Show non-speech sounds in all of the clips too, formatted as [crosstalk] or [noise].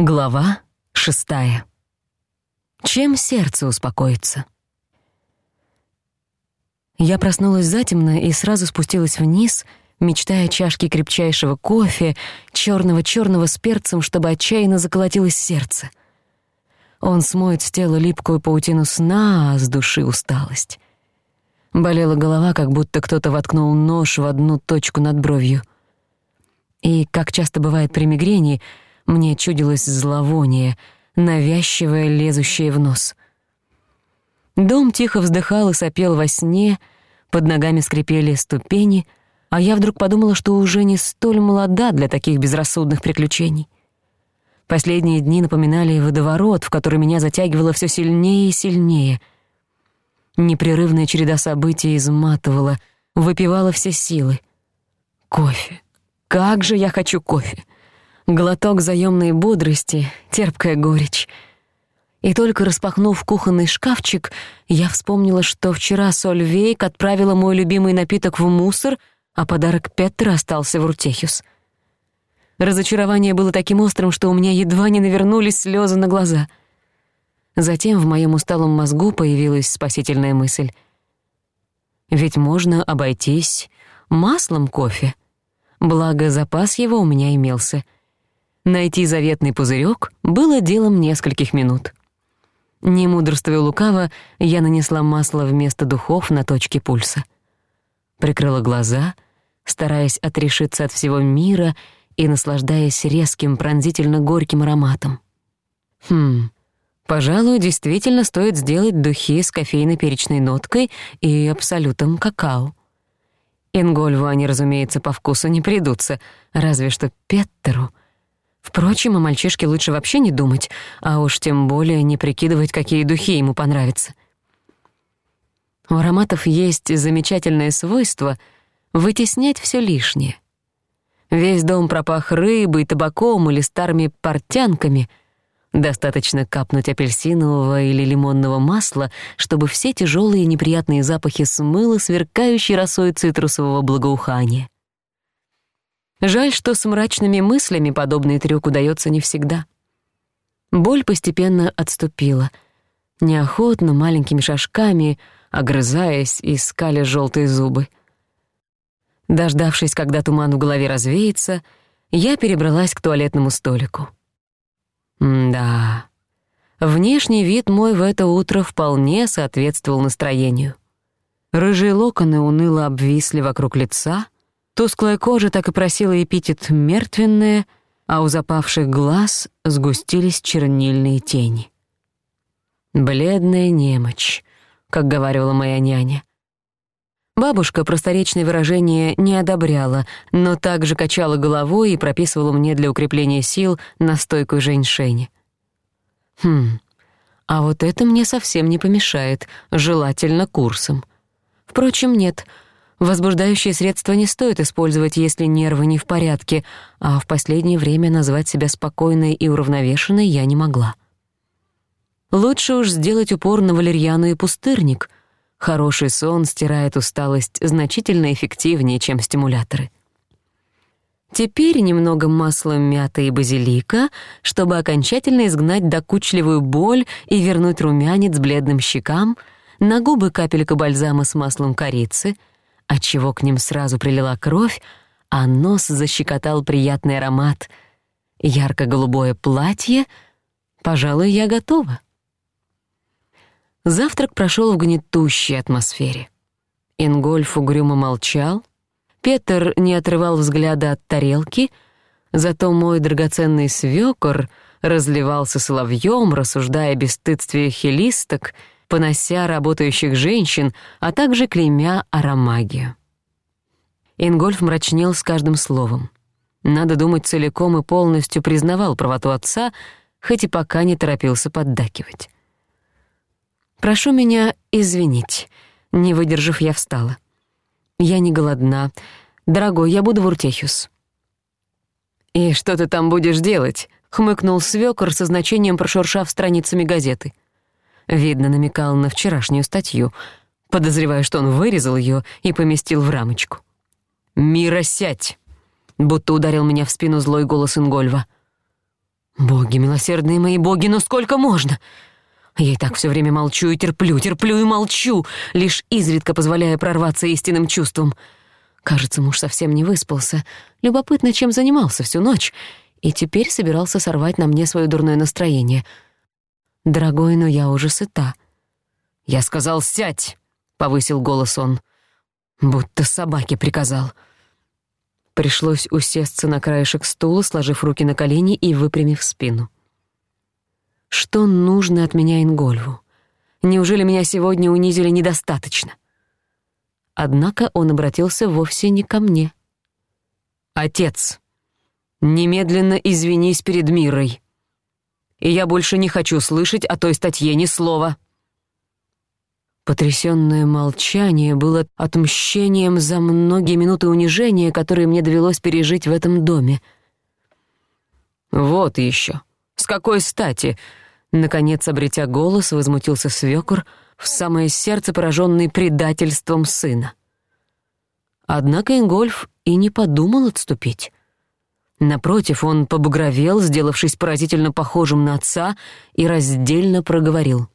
Глава шестая. Чем сердце успокоится? Я проснулась затемно и сразу спустилась вниз, мечтая о чашке крепчайшего кофе, чёрного-чёрного с перцем, чтобы отчаянно заколотилось сердце. Он смоет с тела липкую паутину сна, а с души усталость. Болела голова, как будто кто-то воткнул нож в одну точку над бровью. И, как часто бывает при мигрени, — мне чудилось зловоние, навязчивое, лезущее в нос. Дом тихо вздыхал и сопел во сне, под ногами скрипели ступени, а я вдруг подумала, что уже не столь молода для таких безрассудных приключений. Последние дни напоминали водоворот, в который меня затягивало все сильнее и сильнее. Непрерывная череда событий изматывала, выпивала все силы. Кофе. Как же я хочу кофе! глоток заёмной бодрости, терпкая горечь. И только распахнув кухонный шкафчик, я вспомнила, что вчера Сольвейк отправила мой любимый напиток в мусор, а подарок Петра остался в Рутехюс. Разочарование было таким острым, что у меня едва не навернулись слёзы на глаза. Затем в моём усталом мозгу появилась спасительная мысль. Ведь можно обойтись маслом кофе. Благо, запас его у меня имелся — Найти заветный пузырёк было делом нескольких минут. Не мудрствуя лукаво, я нанесла масло вместо духов на точке пульса. Прикрыла глаза, стараясь отрешиться от всего мира и наслаждаясь резким, пронзительно-горьким ароматом. Хм, пожалуй, действительно стоит сделать духи с кофейно-перечной ноткой и абсолютом какао. Ингольву они, разумеется, по вкусу не придутся, разве что Петтеру — Впрочем, о мальчишке лучше вообще не думать, а уж тем более не прикидывать, какие духи ему понравятся. У ароматов есть замечательное свойство вытеснять всё лишнее. Весь дом пропах рыбой, табаком или старыми портянками. Достаточно капнуть апельсинового или лимонного масла, чтобы все тяжёлые неприятные запахи смыло сверкающей росой цитрусового благоухания. Жаль, что с мрачными мыслями подобный трюк удается не всегда. Боль постепенно отступила. Неохотно, маленькими шажками, огрызаясь искали скаля желтые зубы. Дождавшись, когда туман в голове развеется, я перебралась к туалетному столику. да, внешний вид мой в это утро вполне соответствовал настроению. Рыжие локоны уныло обвисли вокруг лица — Тусклая кожа так и просила эпитет «мертвенная», а у запавших глаз сгустились чернильные тени. «Бледная немочь», — как говорила моя няня. Бабушка просторечное выражение не одобряла, но также качала головой и прописывала мне для укрепления сил настойку женьшени. Хм, а вот это мне совсем не помешает, желательно курсом. Впрочем, нет — Возбуждающие средства не стоит использовать, если нервы не в порядке, а в последнее время назвать себя спокойной и уравновешенной я не могла. Лучше уж сделать упор на валерьяну и пустырник. Хороший сон стирает усталость значительно эффективнее, чем стимуляторы. Теперь немного масла мяты и базилика, чтобы окончательно изгнать докучливую боль и вернуть румянец бледным щекам, на губы капелька бальзама с маслом корицы — отчего к ним сразу прилила кровь, а нос защекотал приятный аромат. Ярко-голубое платье. Пожалуй, я готова. Завтрак прошел в гнетущей атмосфере. Ингольф угрюмо молчал. Петр не отрывал взгляда от тарелки, зато мой драгоценный свекор разливался соловьём, рассуждая о бесстыдстве хелисток — понося работающих женщин, а также клеймя аромагию. Ингольф мрачнел с каждым словом. Надо думать, целиком и полностью признавал правоту отца, хоть и пока не торопился поддакивать. «Прошу меня извинить», — не выдержав, я встала. «Я не голодна. Дорогой, я буду в Уртехюс». «И что ты там будешь делать?» — хмыкнул свёкор со значением, прошуршав страницами газеты видно, намекал на вчерашнюю статью, подозреваю, что он вырезал её и поместил в рамочку. «Мира, сядь!» — будто ударил меня в спину злой голос Ингольва. «Боги, милосердные мои боги, но ну сколько можно?» Я и так всё время молчу и терплю, терплю и молчу, лишь изредка позволяя прорваться истинным чувствам. Кажется, муж совсем не выспался. Любопытно, чем занимался всю ночь. И теперь собирался сорвать на мне своё дурное настроение — «Дорогой, но я уже сыта». «Я сказал, сядь!» — повысил голос он. «Будто собаке приказал». Пришлось усесться на краешек стула, сложив руки на колени и выпрямив спину. «Что нужно от меня Ингольву? Неужели меня сегодня унизили недостаточно?» Однако он обратился вовсе не ко мне. «Отец, немедленно извинись перед Мирой!» и я больше не хочу слышать о той статье ни слова». Потрясённое молчание было отмщением за многие минуты унижения, которые мне довелось пережить в этом доме. «Вот ещё! С какой стати?» Наконец, обретя голос, возмутился свёкор в самое сердце, поражённый предательством сына. Однако Ингольф и не подумал отступить. Напротив, он побугровел, сделавшись поразительно похожим на отца, и раздельно проговорил.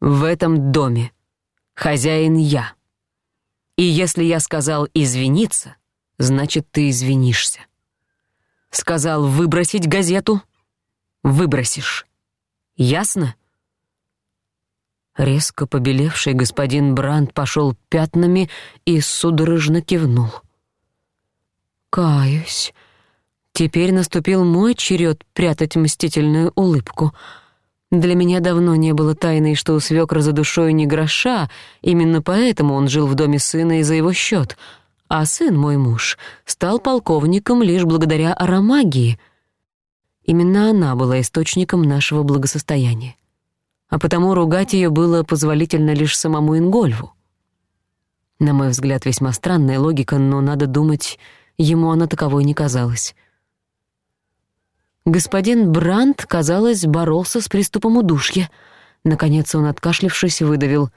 «В этом доме хозяин я. И если я сказал «извиниться», значит, ты извинишься. Сказал «выбросить газету» — выбросишь. Ясно?» Резко побелевший господин Бранд пошел пятнами и судорожно кивнул. «Каюсь», Теперь наступил мой черед прятать мстительную улыбку. Для меня давно не было тайны, что у свекра за душой не гроша, именно поэтому он жил в доме сына и за его счет, А сын, мой муж, стал полковником лишь благодаря аромагии. Именно она была источником нашего благосостояния. А потому ругать ее было позволительно лишь самому Ингольву. На мой взгляд, весьма странная логика, но, надо думать, ему она таковой не казалась. Господин Брандт, казалось, боролся с приступом удушья. Наконец он, откашлившись, выдавил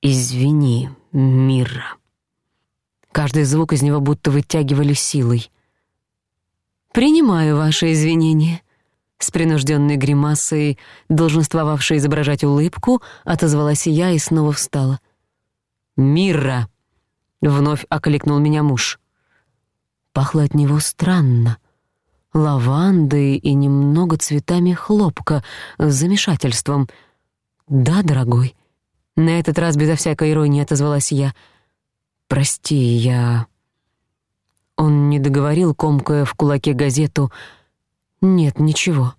«Извини, Мира». Каждый звук из него будто вытягивали силой. «Принимаю ваши извинения». С принужденной гримасой, долженствовавшей изображать улыбку, отозвалась я и снова встала. «Мира!» — вновь окликнул меня муж. Пахло от него странно — лавандой и немного цветами хлопка с замешательством. «Да, дорогой». На этот раз безо всякой иронии отозвалась я. «Прости, я...» Он не договорил, комкая в кулаке газету. «Нет, ничего».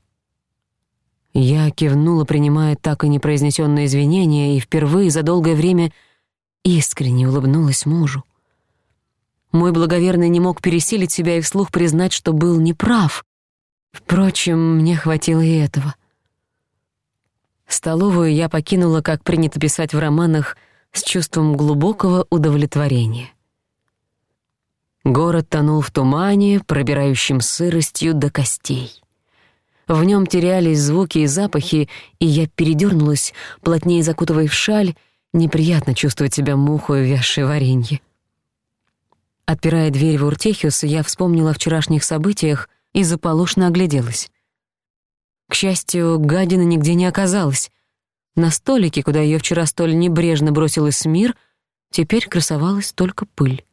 Я кивнула, принимая так и непроизнесённые извинения, и впервые за долгое время искренне улыбнулась мужу. Мой благоверный не мог пересилить себя и вслух признать, что был неправ. Впрочем, мне хватило и этого. Столовую я покинула, как принято писать в романах, с чувством глубокого удовлетворения. Город тонул в тумане, пробирающем сыростью до костей. В нем терялись звуки и запахи, и я передернулась, плотнее закутывая в шаль, неприятно чувствовать себя мухой, вязшей варенье. Отпирая дверь в Уртехиус, я вспомнила о вчерашних событиях и заполошно огляделась. К счастью, гадина нигде не оказалась. На столике, куда ее вчера столь небрежно бросил мир, теперь красовалась только пыль.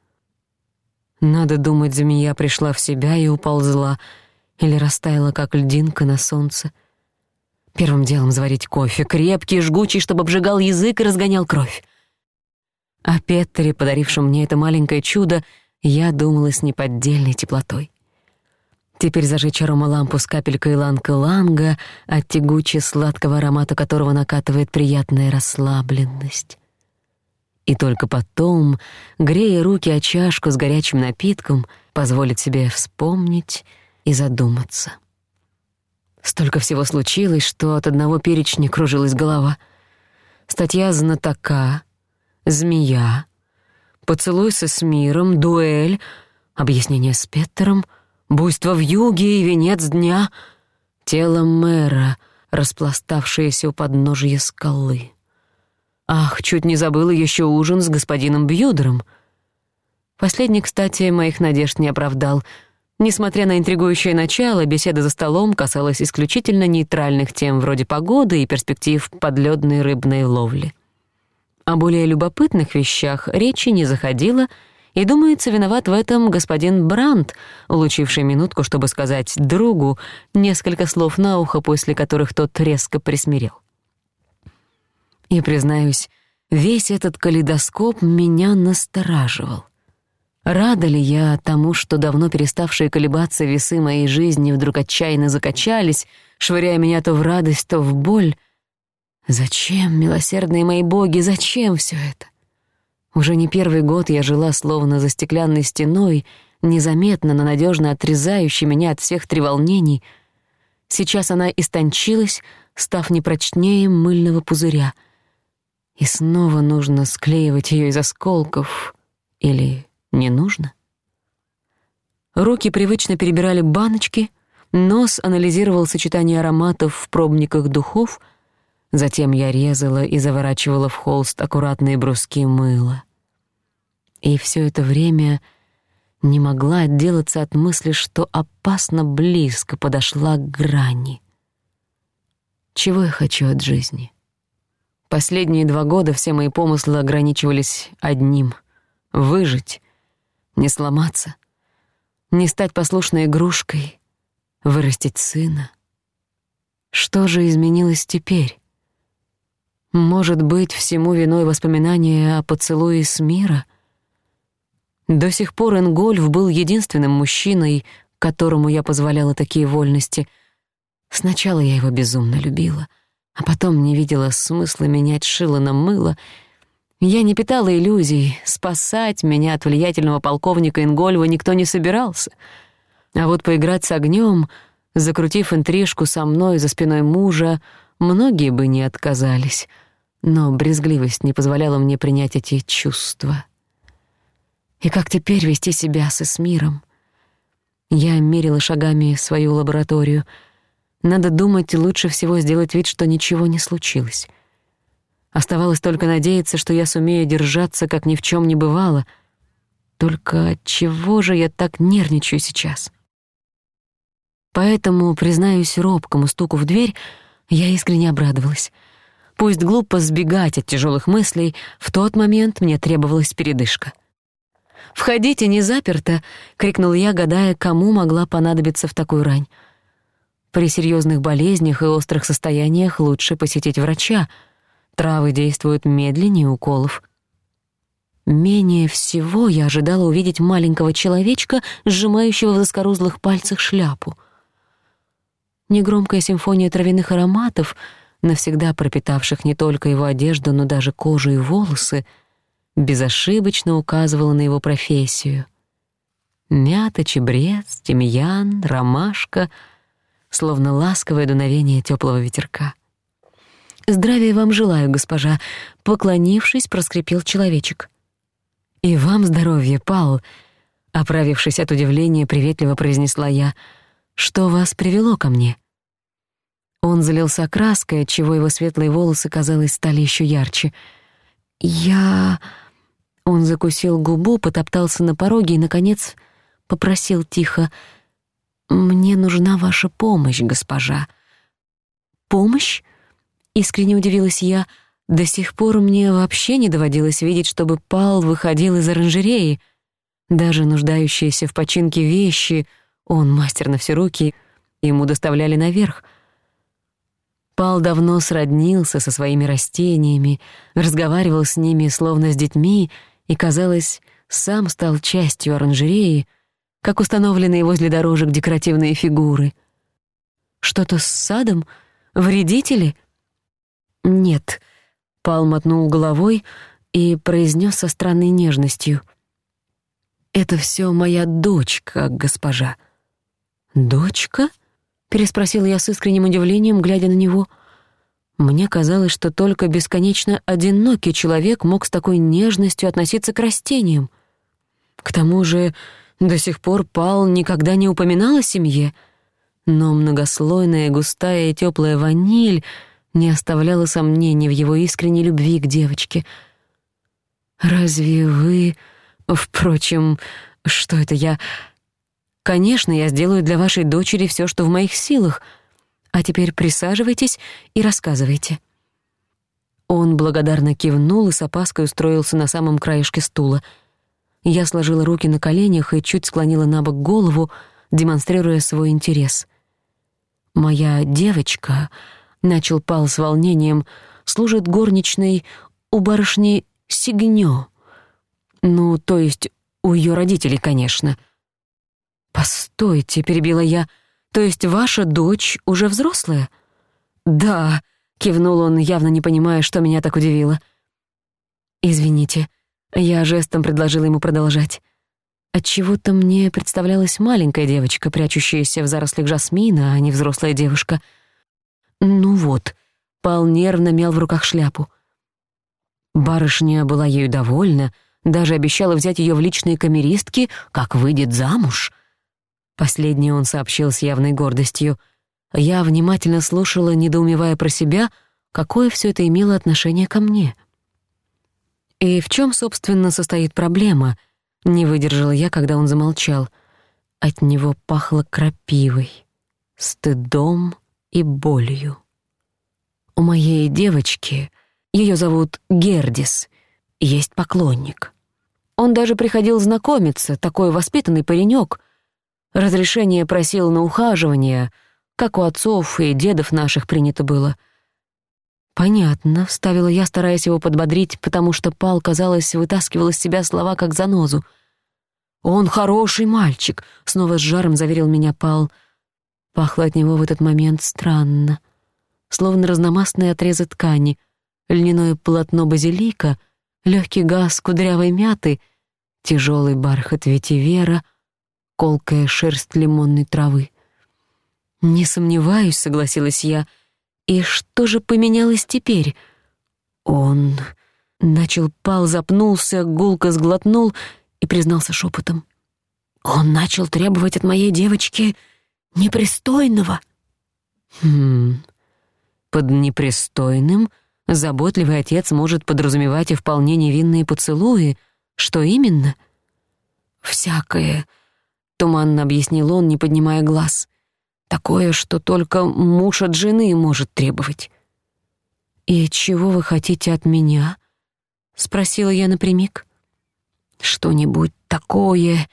Надо думать, змея пришла в себя и уползла, или растаяла, как льдинка на солнце. Первым делом заварить кофе, крепкий, жгучий, чтобы обжигал язык и разгонял кровь. А Петтери, подарившем мне это маленькое чудо, я думала с неподдельной теплотой. Теперь зажечь аромалампу с капелькой ланка ланга от тягуче-сладкого аромата которого накатывает приятная расслабленность. И только потом, грея руки о чашку с горячим напитком, позволить себе вспомнить и задуматься. Столько всего случилось, что от одного перечня кружилась голова. Статья знатока, змея, поцелуй со Смиром, дуэль, объяснение с Петтером, буйство в юге и венец дня, тело мэра, распластавшееся у подножия скалы. Ах, чуть не забыла еще ужин с господином Бьюдером. Последний, кстати, моих надежд не оправдал. Несмотря на интригующее начало, беседа за столом касалась исключительно нейтральных тем вроде погоды и перспектив подлёдной рыбной ловли. О более любопытных вещах речи не заходило, и, думается, виноват в этом господин Брандт, улучивший минутку, чтобы сказать другу несколько слов на ухо, после которых тот резко присмирел. И, признаюсь, весь этот калейдоскоп меня настораживал. Рада ли я тому, что давно переставшие колебаться весы моей жизни вдруг отчаянно закачались, швыряя меня то в радость, то в боль, Зачем, милосердные мои боги, зачем все это? Уже не первый год я жила словно за стеклянной стеной, незаметно, но надежно отрезающей меня от всех треволнений. Сейчас она истончилась, став непрочнее мыльного пузыря. И снова нужно склеивать ее из осколков. Или не нужно? Руки привычно перебирали баночки, нос анализировал сочетание ароматов в пробниках духов — Затем я резала и заворачивала в холст аккуратные бруски мыла. И всё это время не могла отделаться от мысли, что опасно близко подошла к грани. Чего я хочу от жизни? Последние два года все мои помыслы ограничивались одним — выжить, не сломаться, не стать послушной игрушкой, вырастить сына. Что же изменилось теперь? Может быть, всему виной воспоминания о поцелуе с мира? До сих пор Энгольф был единственным мужчиной, которому я позволяла такие вольности. Сначала я его безумно любила, а потом не видела смысла менять шило на мыло. Я не питала иллюзий, спасать меня от влиятельного полковника Ингольва никто не собирался. А вот поиграть с огнём, закрутив интрижку со мной за спиной мужа, многие бы не отказались но брезгливость не позволяла мне принять эти чувства. И как теперь вести себя с Эсмиром? Я мерила шагами свою лабораторию. Надо думать, лучше всего сделать вид, что ничего не случилось. Оставалось только надеяться, что я сумею держаться, как ни в чем не бывало. Только чего же я так нервничаю сейчас? Поэтому, признаюсь робкому стуку в дверь, я искренне обрадовалась — Пусть глупо сбегать от тяжелых мыслей, в тот момент мне требовалась передышка. «Входите, не заперто!» — крикнул я, гадая, кому могла понадобиться в такую рань. При серьёзных болезнях и острых состояниях лучше посетить врача. Травы действуют медленнее уколов. Менее всего я ожидала увидеть маленького человечка, сжимающего в заскорузлых пальцах шляпу. Негромкая симфония травяных ароматов — навсегда пропитавших не только его одежду, но даже кожу и волосы, безошибочно указывала на его профессию. Мята, чебрец, тимьян, ромашка, словно ласковое дуновение тёплого ветерка. «Здравия вам желаю, госпожа», — поклонившись, проскрипел человечек. «И вам здоровье, Пал», — оправившись от удивления, приветливо произнесла я, — «что вас привело ко мне?» Он залился краской, отчего его светлые волосы, казалось, стали еще ярче. «Я...» Он закусил губу, потоптался на пороге и, наконец, попросил тихо. «Мне нужна ваша помощь, госпожа». «Помощь?» — искренне удивилась я. «До сих пор мне вообще не доводилось видеть, чтобы Пал выходил из оранжереи. Даже нуждающиеся в починке вещи, он мастер на все руки, ему доставляли наверх». Пал давно сроднился со своими растениями, разговаривал с ними словно с детьми и, казалось, сам стал частью оранжереи, как установленные возле дорожек декоративные фигуры. «Что-то с садом? Вредители?» «Нет», — Пал мотнул головой и произнес со странной нежностью. «Это все моя дочка, госпожа». «Дочка?» Переспросила я с искренним удивлением, глядя на него. Мне казалось, что только бесконечно одинокий человек мог с такой нежностью относиться к растениям. К тому же до сих пор Пал никогда не упоминал о семье, но многослойная густая и тёплая ваниль не оставляла сомнений в его искренней любви к девочке. «Разве вы...» «Впрочем, что это я...» Конечно, я сделаю для вашей дочери все, что в моих силах. А теперь присаживайтесь и рассказывайте». Он благодарно кивнул и с опаской устроился на самом краешке стула. Я сложила руки на коленях и чуть склонила на бок голову, демонстрируя свой интерес. «Моя девочка», — начал Пал с волнением, — «служит горничной у барышни Сигнё. Ну, то есть у ее родителей, конечно». «Постойте», — перебила я, — «то есть ваша дочь уже взрослая?» «Да», — кивнул он, явно не понимая, что меня так удивило. «Извините», — я жестом предложила ему продолжать. Отчего-то мне представлялась маленькая девочка, прячущаяся в зарослях жасмина, а не взрослая девушка. «Ну вот», — Пал нервно мял в руках шляпу. Барышня была ею довольна, даже обещала взять ее в личные камеристки, как выйдет замуж — Последний он сообщил с явной гордостью. Я внимательно слушала, недоумевая про себя, какое всё это имело отношение ко мне. «И в чём, собственно, состоит проблема?» — не выдержала я, когда он замолчал. От него пахло крапивой, стыдом и болью. У моей девочки, её зовут Гердис, есть поклонник. Он даже приходил знакомиться, такой воспитанный паренёк, Разрешение просил на ухаживание, как у отцов и дедов наших принято было. «Понятно», — вставила я, стараясь его подбодрить, потому что Пал, казалось, вытаскивал из себя слова как занозу. «Он хороший мальчик», — снова с жаром заверил меня Пал. Пахло от него в этот момент странно. Словно разномастные отрезы ткани, льняное полотно базилика, легкий газ кудрявой мяты, тяжелый бархат ветивера — колкая шерсть лимонной травы. «Не сомневаюсь», — согласилась я. «И что же поменялось теперь?» «Он...» Начал пал, запнулся, гулко сглотнул и признался шепотом. «Он начал требовать от моей девочки непристойного». «Хм...» Под непристойным заботливый отец может подразумевать и вполне невинные поцелуи. Что именно? «Всякое», Туманно объяснил он, не поднимая глаз. Такое, что только муж от жены может требовать. «И чего вы хотите от меня?» — спросила я напрямик. «Что-нибудь такое...»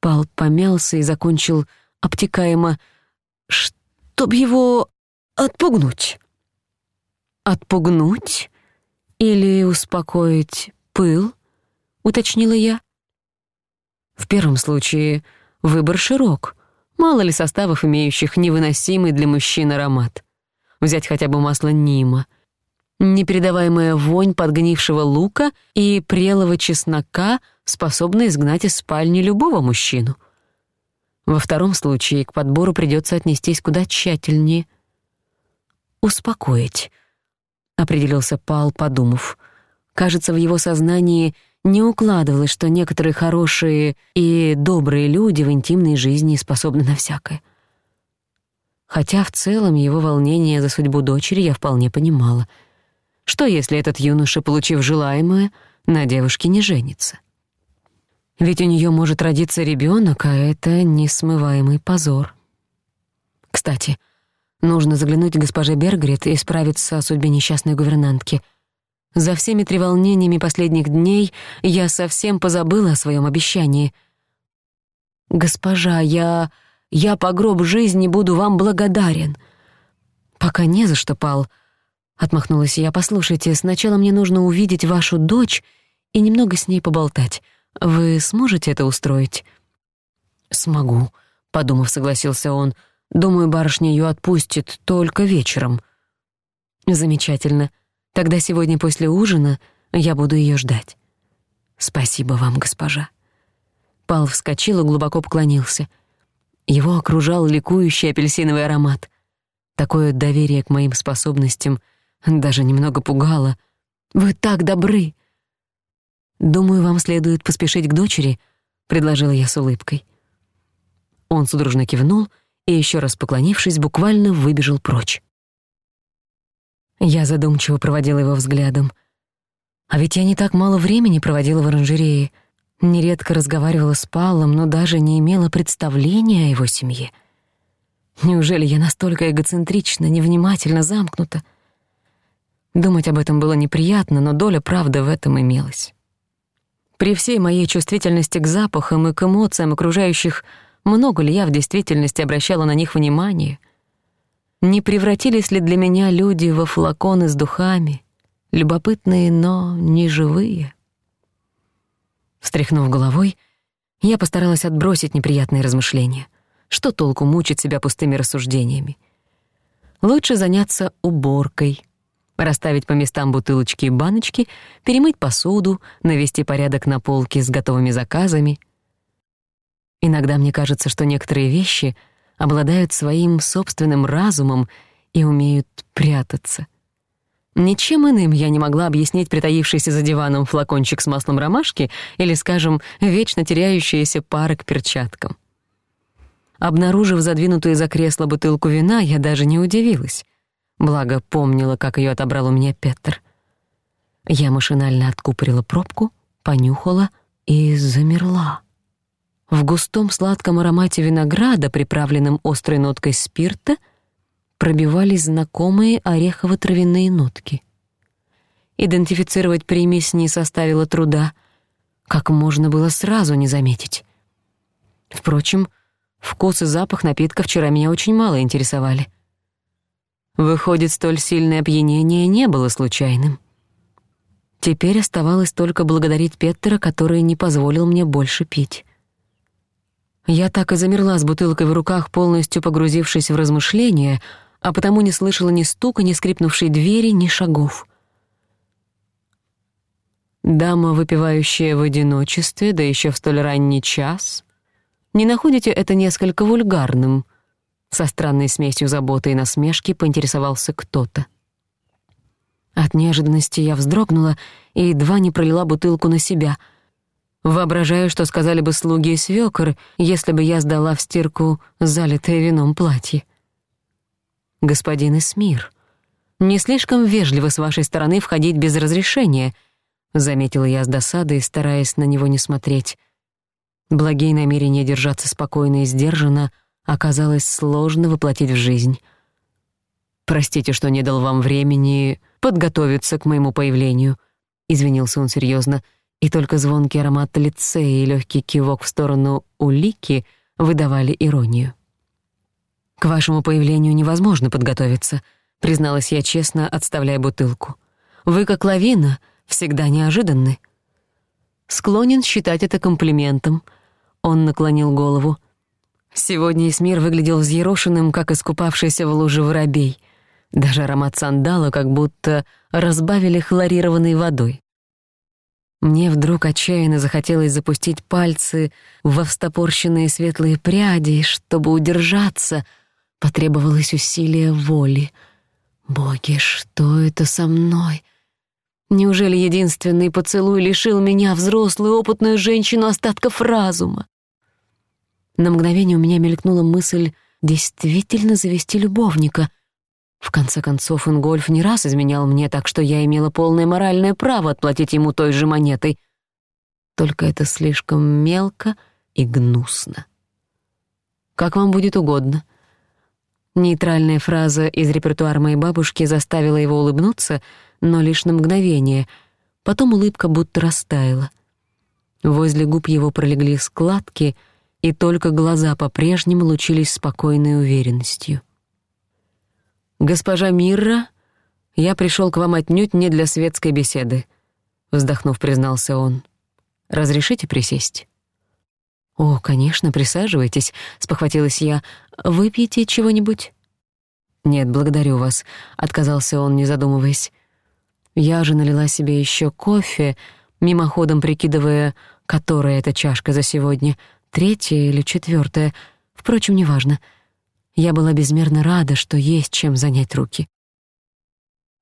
Пал помялся и закончил обтекаемо, «чтоб его отпугнуть». «Отпугнуть? Или успокоить пыл?» — уточнила я. В первом случае Выбор широк. Мало ли составов, имеющих невыносимый для мужчин аромат. Взять хотя бы масло Нима. Непередаваемая вонь подгнившего лука и прелого чеснока способна изгнать из спальни любого мужчину. Во втором случае к подбору придется отнестись куда тщательнее. «Успокоить», — определился Пал, подумав. Кажется, в его сознании — не укладывалось, что некоторые хорошие и добрые люди в интимной жизни способны на всякое. Хотя в целом его волнение за судьбу дочери я вполне понимала. Что если этот юноша, получив желаемое, на девушке не женится? Ведь у нее может родиться ребенок, а это несмываемый позор. Кстати, нужно заглянуть к госпоже Бергрид и справиться о судьбе несчастной гувернантки — за всеми треволнениями последних дней я совсем позабыла о своем обещании. «Госпожа, я... я по гроб жизни буду вам благодарен». «Пока не за что, Пал», — отмахнулась я. «Послушайте, сначала мне нужно увидеть вашу дочь и немного с ней поболтать. Вы сможете это устроить?» «Смогу», — подумав, согласился он. «Думаю, барышня ее отпустит только вечером». «Замечательно», — Тогда сегодня после ужина я буду ее ждать». «Спасибо вам, госпожа». Пал вскочил и глубоко поклонился. Его окружал ликующий апельсиновый аромат. Такое доверие к моим способностям даже немного пугало. «Вы так добры!» «Думаю, вам следует поспешить к дочери», — предложила я с улыбкой. Он судорожно кивнул и, еще раз поклонившись, буквально выбежал прочь. Я задумчиво проводила его взглядом. А ведь я не так мало времени проводила в оранжерее. Нередко разговаривала с Паллом, но даже не имела представления о его семье. Неужели я настолько эгоцентрична, невнимательно замкнута? Думать об этом было неприятно, но доля правды в этом имелась. При всей моей чувствительности к запахам и к эмоциям окружающих, много ли я в действительности обращала на них внимание — не превратились ли для меня люди во флаконы с духами, любопытные, но не живые? Встряхнув головой, я постаралась отбросить неприятные размышления. Что толку мучить себя пустыми рассуждениями? Лучше заняться уборкой, расставить по местам бутылочки и баночки, перемыть посуду, навести порядок на полке с готовыми заказами. Иногда мне кажется, что некоторые вещи — обладают своим собственным разумом и умеют прятаться. Ничем иным я не могла объяснить притаившийся за диваном флакончик с маслом ромашки или, скажем, вечно теряющиеся пары к перчаткам. Обнаружив задвинутую за кресло бутылку вина, я даже не удивилась. Благо, помнила, как её отобрал у меня Петр. Я машинально откупорила пробку, понюхала и замерла в густом сладком аромате винограда, приправленном острой ноткой спирта, пробивались знакомые орехово-травяные нотки. Идентифицировать примесь не составило труда, как можно было сразу не заметить. Впрочем, вкус и запах напитка вчера меня очень мало интересовали. Выходит, столь сильное опьянение не было случайным. Теперь оставалось только благодарить Петтера, который не позволил мне больше пить. Я так и замерла с бутылкой в руках, полностью погрузившись в размышления, а потому не слышала ни стука, ни скрипнувшей двери, ни шагов. «Дама, выпивающая в одиночестве, да еще в столь ранний час, не находите это несколько вульгарным?» Со странной смесью заботы и насмешки поинтересовался кто-то. От неожиданности я вздрогнула и едва не пролила бутылку на себя — Воображаю, что сказали бы слуги и свёкор, если бы я сдала в стирку залитое вином платье. Господин Эсмир, не слишком вежливо с вашей стороны входить без разрешения, заметила я с досадой, стараясь на него не смотреть. Благие намерения держаться спокойно и сдержанно оказалось сложно воплотить в жизнь. Простите, что не дал вам времени подготовиться к моему появлению, извинился он серьёзно. — и только звонкий аромат лице и легкий кивок в сторону улики выдавали иронию. «К вашему появлению невозможно подготовиться», — призналась я честно, отставляя бутылку. «Вы, как лавина, всегда неожиданны». Склонен считать это комплиментом. Он наклонил голову. Сегодня Исмир выглядел взъерошенным, как искупавшийся в луже воробей. Даже аромат сандала как будто разбавили хлорированной водой. Мне вдруг отчаянно захотелось запустить пальцы во встопорщенные светлые пряди, чтобы удержаться. Потребовалось усилие воли. «Боги, что это со мной?» Неужели единственный поцелуй лишил меня, взрослую опытную женщину, остатков разума? На мгновение у меня мелькнула мысль действительно завести любовника — в конце концов, Ингольф не раз изменял мне, так что я имела полное моральное право отплатить ему той же монетой. Только это слишком мелко и гнусно. «Как вам будет угодно». Нейтральная фраза из репертуара моей бабушки заставила его улыбнуться, но лишь на мгновение. Потом улыбка будто растаяла. Возле губ его пролегли складки, и только глаза по-прежнему лучились спокойной уверенностью. «Госпожа Мирра, я пришёл к вам отнюдь не для светской беседы», — вздохнув, признался он. «Разрешите присесть?» «О, конечно, присаживайтесь», — спохватилась я. «Выпьете чего-нибудь?» «Нет, благодарю вас», — отказался он, не задумываясь. Я же налила себе ещё кофе, мимоходом прикидывая, которая эта чашка за сегодня, третья или четвёртая, впрочем, неважно. я была безмерно рада, что есть чем занять руки.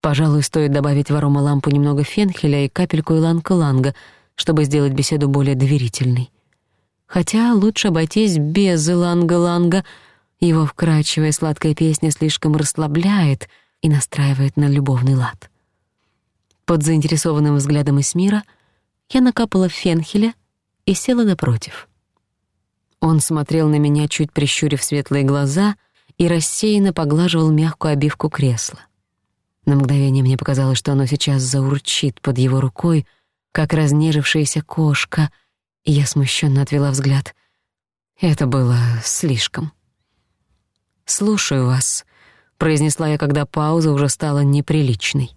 Пожалуй, стоит добавить в аромалампу немного фенхеля и капельку иланга чтобы сделать беседу более доверительной. Хотя лучше обойтись без иланга его вкрачивая сладкая песня слишком расслабляет и настраивает на любовный лад. Под заинтересованным взглядом Эсмира я накапала фенхеля и села напротив — он смотрел на меня, чуть прищурив светлые глаза, и рассеянно поглаживал мягкую обивку кресла. На мгновение мне показалось, что оно сейчас заурчит под его рукой, как разнежившаяся кошка, и я смущенно отвела взгляд. Это было слишком. «Слушаю вас», — произнесла я, когда пауза уже стала неприличной.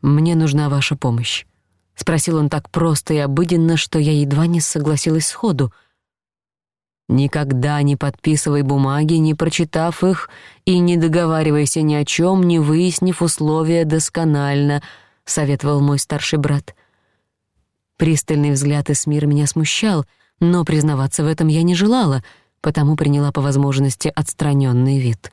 «Мне нужна ваша помощь», — спросил он так просто и обыденно, что я едва не согласилась сходу — Никогда не подписывай бумаги, не прочитав их, и не договаривайся ни о чем, не выяснив условия досконально, — советовал мой старший брат. Пристальный взгляд Эсмир меня смущал, но признаваться в этом я не желала, потому приняла по возможности отстраненный вид.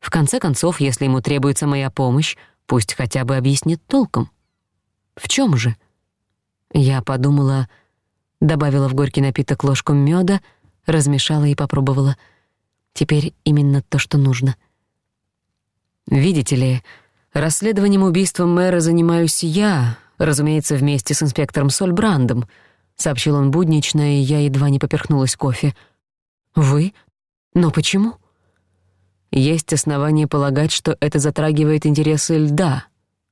В конце концов, если ему требуется моя помощь, пусть хотя бы объяснит толком. В чем же? Я подумала, добавила в горький напиток ложку меда — размешала и попробовала. Теперь именно то, что нужно. Видите ли, расследованием убийства мэра занимаюсь я, разумеется, вместе с инспектором Сольбрандом, сообщил он буднично, и я едва не поперхнулась кофе. Вы? Но почему? Есть основания полагать, что это затрагивает интересы льда,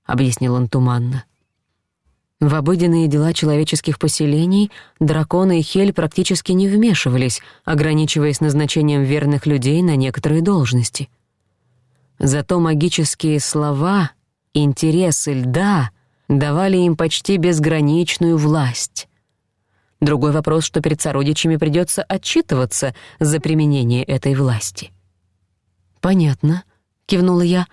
объяснил он туманно. В обыденные дела человеческих поселений драконы и Хель практически не вмешивались, ограничиваясь назначением верных людей на некоторые должности. Зато магические слова, интересы льда давали им почти безграничную власть. Другой вопрос, что перед сородичами придется отчитываться за применение этой власти. «Понятно», — кивнула я.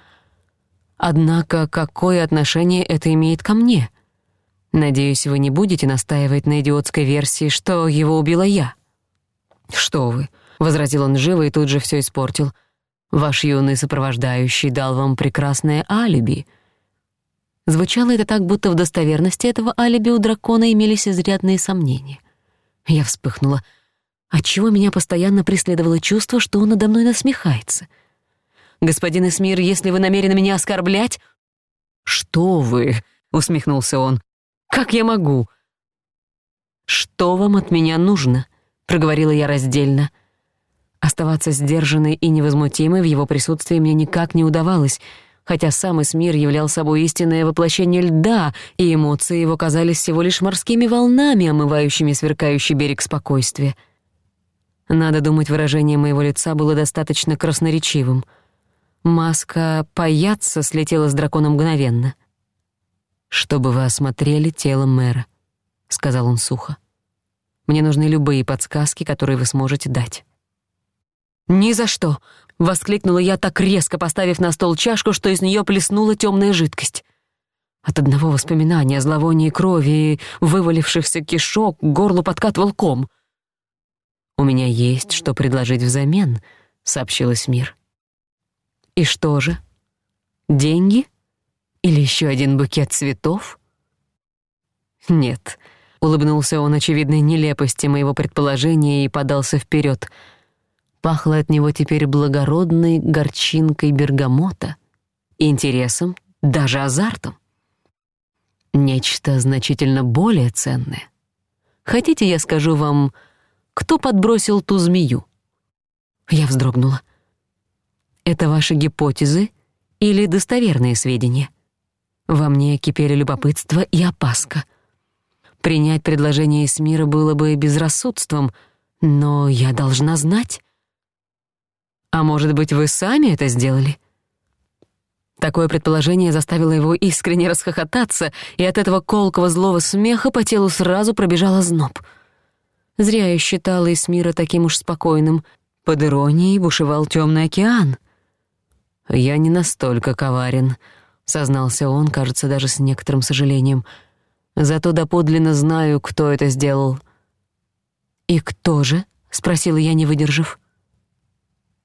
«Однако какое отношение это имеет ко мне?» Надеюсь, вы не будете настаивать на идиотской версии, что его убила я. Что вы? возразил он живо и тут же всё испортил. Ваш юный сопровождающий дал вам прекрасное алиби. Звучало это так, будто в достоверности этого алиби у дракона имелись изрядные сомнения. Я вспыхнула. Отчего меня постоянно преследовало чувство, что он надо мной насмехается. «Господин Эсмир, если вы намерены меня оскорблять...» «Что вы?» — усмехнулся он. Как я могу?» «Что вам от меня нужно?» — проговорила я раздельно. Оставаться сдержанной и невозмутимой в его присутствии мне никак не удавалось, хотя сам Эсмир являл собой истинное воплощение льда, и эмоции его казались всего лишь морскими волнами, омывающими сверкающий берег спокойствия. Надо думать, выражение моего лица было достаточно красноречивым. Маска паяца слетела с дракона мгновенно — «Чтобы вы осмотрели тело мэра», — сказал он сухо. «Мне нужны любые подсказки, которые вы сможете дать». «Ни за что!» — воскликнула я так резко, поставив на стол чашку, что из нее плеснула темная жидкость. От одного воспоминания о зловонии крови и вывалившихся кишок горло подкатывал ком. «У меня есть, что предложить взамен», — сообщилась мир. «И что же? Деньги?» Или ещё один букет цветов? Нет. Улыбнулся он очевидной нелепости моего предположения и подался вперёд. Пахло от него теперь благородной горчинкой бергамота, интересом, даже азартом. Нечто значительно более ценное. Хотите, я скажу вам, кто подбросил ту змею? Я вздрогнула. Это ваши гипотезы или достоверные сведения? — во мне кипели любопытство и опаска. Принять предложение из мира было бы безрассудством, но я должна знать. А может быть, вы сами это сделали? Такое предположение заставило его искренне расхохотаться, и от этого колкого злого смеха по телу сразу пробежала зноб. Зря я считала Исмира таким уж спокойным. Под иронией бушевал темный океан. «Я не настолько коварен», сознался он, кажется, даже с некоторым сожалением. Зато доподлинно знаю, кто это сделал. «И кто же?» — спросила я, не выдержав.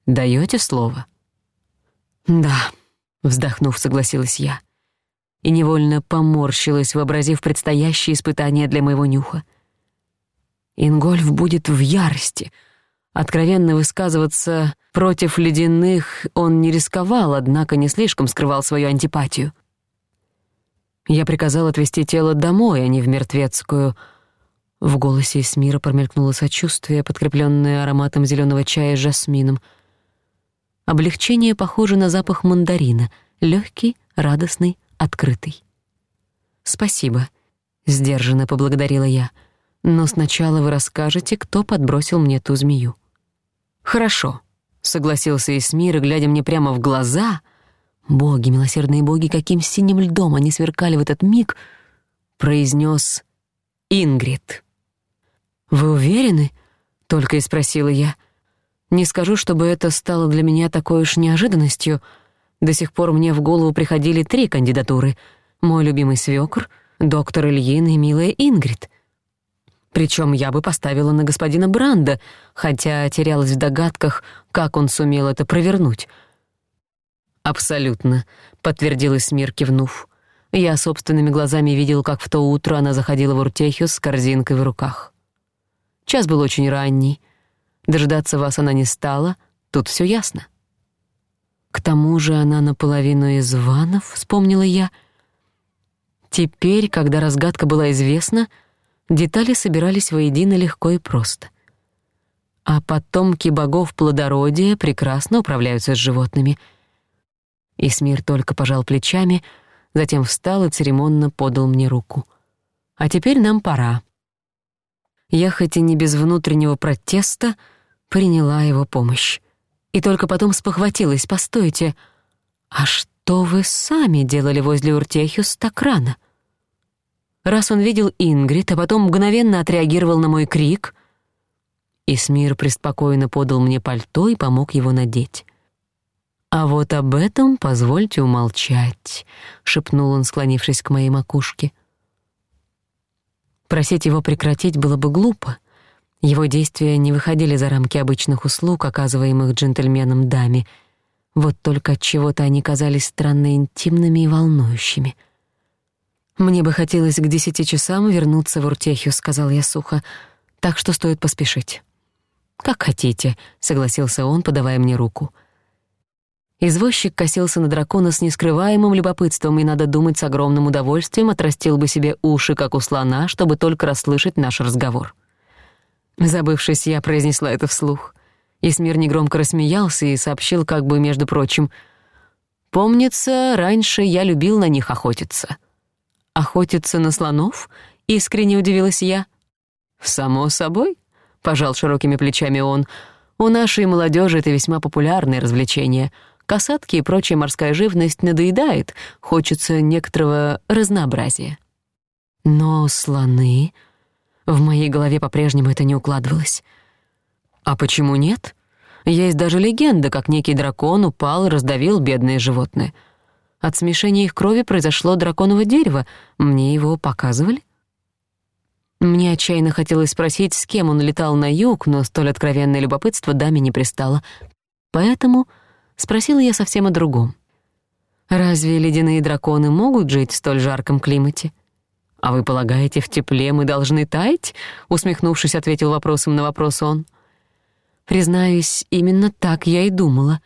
«Даёте слово?» «Да», — вздохнув, согласилась я. И невольно поморщилась, вообразив предстоящее испытание для моего нюха. «Ингольф будет в ярости», — Откровенно высказываться против ледяных он не рисковал, однако не слишком скрывал свою антипатию. Я приказал отвезти тело домой, а не в мертвецкую. В голосе Эсмира промелькнуло сочувствие, подкреплённое ароматом зелёного чая с жасмином. Облегчение похоже на запах мандарина, лёгкий, радостный, открытый. «Спасибо», — сдержанно поблагодарила я. «Но сначала вы расскажете, кто подбросил мне ту змею». «Хорошо», — согласился Эсмир, глядя мне прямо в глаза. «Боги, милосердные боги, каким синим льдом они сверкали в этот миг!» — произнес Ингрид. «Вы уверены?» — только и спросила я. «Не скажу, чтобы это стало для меня такой уж неожиданностью. До сих пор мне в голову приходили три кандидатуры. Мой любимый свёкор, доктор Ильин и милая Ингрид. Причем я бы поставила на господина Бранда, хотя терялась в догадках, как он сумел это провернуть. «Абсолютно», — подтвердила Смир, кивнув. Я собственными глазами видел, как в то утро она заходила в Уртехию с корзинкой в руках. Час был очень ранний. Дождаться вас она не стала, тут все ясно. К тому же она наполовину из ванов, вспомнила я. Теперь, когда разгадка была известна, — детали собирались воедино легко и просто. А потомки богов плодородия прекрасно управляются с животными. Исмир только пожал плечами, затем встал и церемонно подал мне руку. «А теперь нам пора». Я, хоть и не без внутреннего протеста, приняла его помощь. И только потом спохватилась. «Постойте, а что вы сами делали возле Уртехиус так рано?» раз он видел Ингрид, а потом мгновенно отреагировал на мой крик. Исмир преспокойно подал мне пальто и помог его надеть. «А вот об этом позвольте умолчать», — шепнул он, склонившись к моей макушке. Просить его прекратить было бы глупо. Его действия не выходили за рамки обычных услуг, оказываемых джентльменам даме. Вот только от чего-то они казались странно интимными и волнующими — «Мне бы хотелось к десяти часам вернуться в Уртехию», — сказал я сухо. «Так что стоит поспешить». «Как хотите», — согласился он, подавая мне руку. Извозчик косился на дракона с нескрываемым любопытством и, надо думать, с огромным удовольствием отрастил бы себе уши, как у слона, чтобы только расслышать наш разговор. Забывшись, я произнесла это вслух. Исмир негромко рассмеялся и сообщил, как бы, между прочим, «Помнится, раньше я любил на них охотиться». «Охотиться на слонов?» — искренне удивилась я. «Само собой», — пожал широкими плечами он. «У нашей молодежи это весьма популярное развлечение. Касатки и прочая морская живность надоедает, хочется некоторого разнообразия». «Но слоны...» В моей голове по-прежнему это не укладывалось. «А почему нет?» Есть даже легенда, как некий дракон упал и раздавил бедное животное — от смешения их крови произошло драконово дерево. Мне его показывали. Мне отчаянно хотелось спросить, с кем он летал на юг, но столь откровенное любопытство даме не пристало. Поэтому спросила я совсем о другом. «Разве ледяные драконы могут жить в столь жарком климате?» «А вы полагаете, в тепле мы должны таять?» — усмехнувшись, ответил вопросом на вопрос он. «Признаюсь, именно так я и думала»,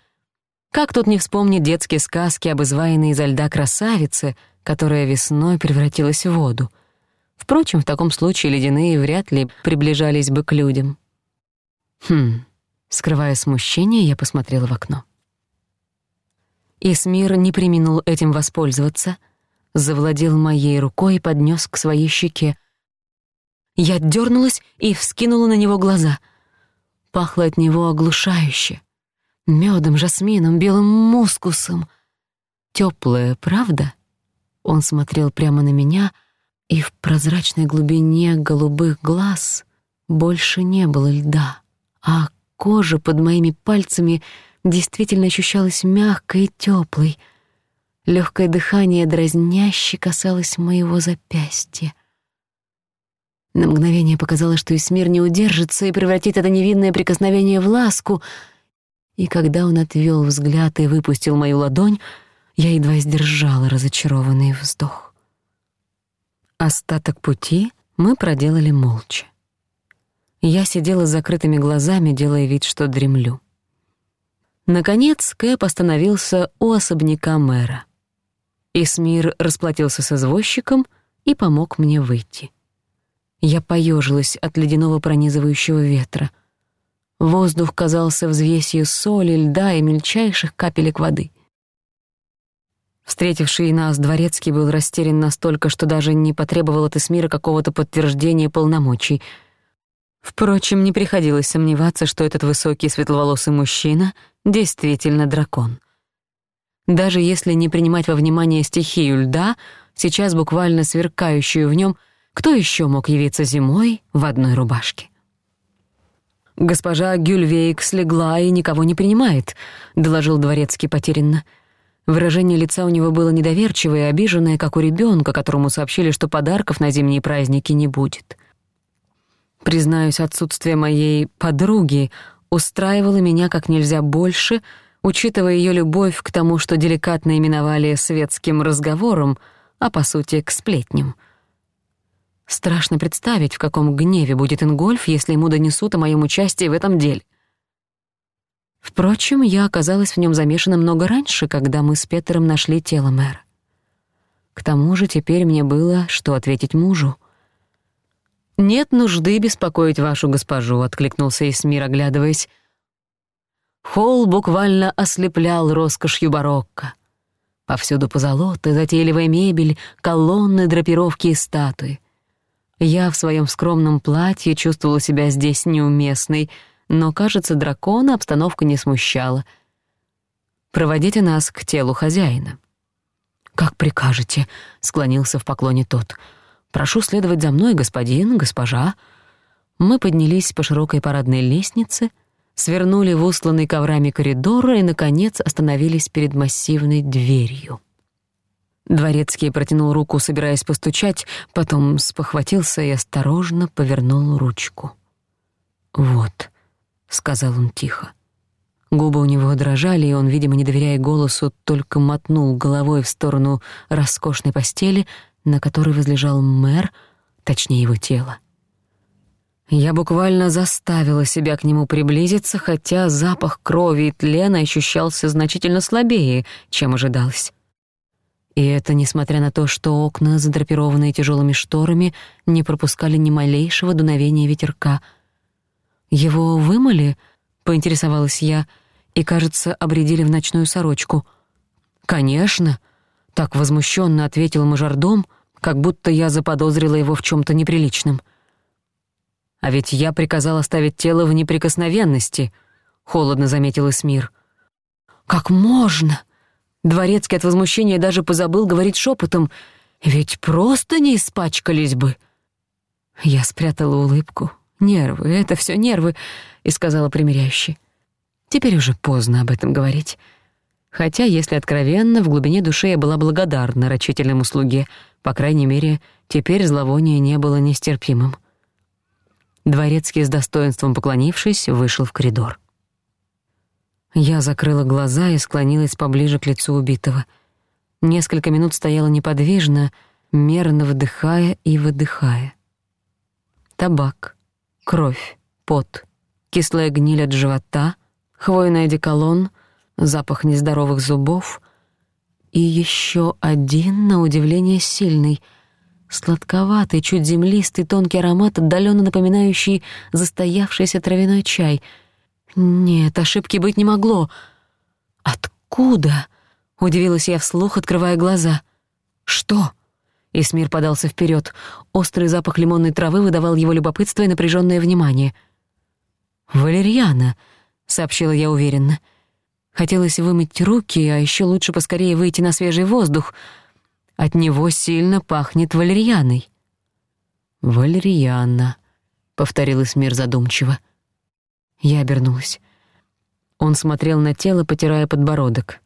как тут не вспомнить детские сказки об изваянной изо льда красавице, которая весной превратилась в воду? Впрочем, в таком случае ледяные вряд ли приближались бы к людям. Хм, скрывая смущение, я посмотрела в окно. Исмир не применил этим воспользоваться, завладел моей рукой и поднёс к своей щеке. Я дёрнулась и вскинула на него глаза. Пахло от него оглушающе медом, жасмином, белым мускусом. Теплая, правда? Он смотрел прямо на меня, и в прозрачной глубине голубых глаз больше не было льда, а кожа под моими пальцами действительно ощущалась мягкой и теплой. Легкое дыхание дразняще касалось моего запястья. На мгновение показалось, что Исмир не удержится и превратит это невинное прикосновение в ласку — и когда он отвел взгляд и выпустил мою ладонь, я едва сдержала разочарованный вздох. Остаток пути мы проделали молча. Я сидела с закрытыми глазами, делая вид, что дремлю. Наконец Кэп остановился у особняка мэра. Исмир расплатился с извозчиком и помог мне выйти. Я поежилась от ледяного пронизывающего ветра — Воздух казался взвесью соли, льда и мельчайших капелек воды. Встретивший нас дворецкий был растерян настолько, что даже не потребовал от Эсмира какого-то подтверждения полномочий. Впрочем, не приходилось сомневаться, что этот высокий светловолосый мужчина действительно дракон. Даже если не принимать во внимание стихию льда, сейчас буквально сверкающую в нём, кто ещё мог явиться зимой в одной рубашке? «Госпожа Гюльвейк слегла и никого не принимает», — доложил дворецкий потерянно. Выражение лица у него было недоверчивое и обиженное, как у ребёнка, которому сообщили, что подарков на зимние праздники не будет. Признаюсь, отсутствие моей «подруги» устраивало меня как нельзя больше, учитывая её любовь к тому, что деликатно именовали светским разговором, а по сути к сплетням — Страшно представить, в каком гневе будет Ингольф, если ему донесут о моем участии в этом деле. Впрочем, я оказалась в нем замешана много раньше, когда мы с Петером нашли тело мэра. К тому же теперь мне было, что ответить мужу. «Нет нужды беспокоить вашу госпожу», — откликнулся Эсмир, оглядываясь. Холл буквально ослеплял роскошью барокко. Повсюду позолота, затейливая мебель, колонны, драпировки и статуи — я в своем скромном платье чувствовала себя здесь неуместной, но, кажется, дракона обстановка не смущала. «Проводите нас к телу хозяина». «Как прикажете», — склонился в поклоне тот. «Прошу следовать за мной, господин, госпожа». Мы поднялись по широкой парадной лестнице, свернули в устланный коврами коридор и, наконец, остановились перед массивной дверью. Дворецкий протянул руку, собираясь постучать, потом спохватился и осторожно повернул ручку. «Вот», — сказал он тихо. Губы у него дрожали, и он, видимо, не доверяя голосу, только мотнул головой в сторону роскошной постели, на которой возлежал мэр, точнее его тело. Я буквально заставила себя к нему приблизиться, хотя запах крови и тлена ощущался значительно слабее, чем ожидалось. И это несмотря на то, что окна, задрапированные тяжелыми шторами, не пропускали ни малейшего дуновения ветерка. «Его вымыли?» — поинтересовалась я, и, кажется, обредили в ночную сорочку. «Конечно!» — так возмущенно ответил мажордом, как будто я заподозрила его в чем то неприличном. «А ведь я приказал оставить тело в неприкосновенности», — холодно заметил Эсмир. «Как можно?» Дворецкий от возмущения даже позабыл говорить шепотом. «Ведь просто не испачкались бы!» Я спрятала улыбку. «Нервы, это все нервы», — и сказала примиряющий. «Теперь уже поздно об этом говорить». Хотя, если откровенно, в глубине души я была благодарна рачительному слуге. По крайней мере, теперь зловоние не было нестерпимым. Дворецкий, с достоинством поклонившись, вышел в коридор. Я закрыла глаза и склонилась поближе к лицу убитого. Несколько минут стояла неподвижно, мерно вдыхая и выдыхая. Табак, кровь, пот, кислая гниль от живота, хвойный одеколон, запах нездоровых зубов и ещё один, на удивление, сильный — сладковатый, чуть землистый, тонкий аромат, отдалённо напоминающий застоявшийся травяной чай — Нет, ошибки быть не могло. Откуда? Удивилась я вслух, открывая глаза. Что? Исмир подался вперёд. Острый запах лимонной травы выдавал его любопытство и напряжённое внимание. «Валерьяна», — сообщила я уверенно. Хотелось вымыть руки, а ещё лучше поскорее выйти на свежий воздух. От него сильно пахнет валерьяной. «Валерьяна», — повторил Исмир задумчиво. — я обернулась. Он смотрел на тело, потирая подбородок.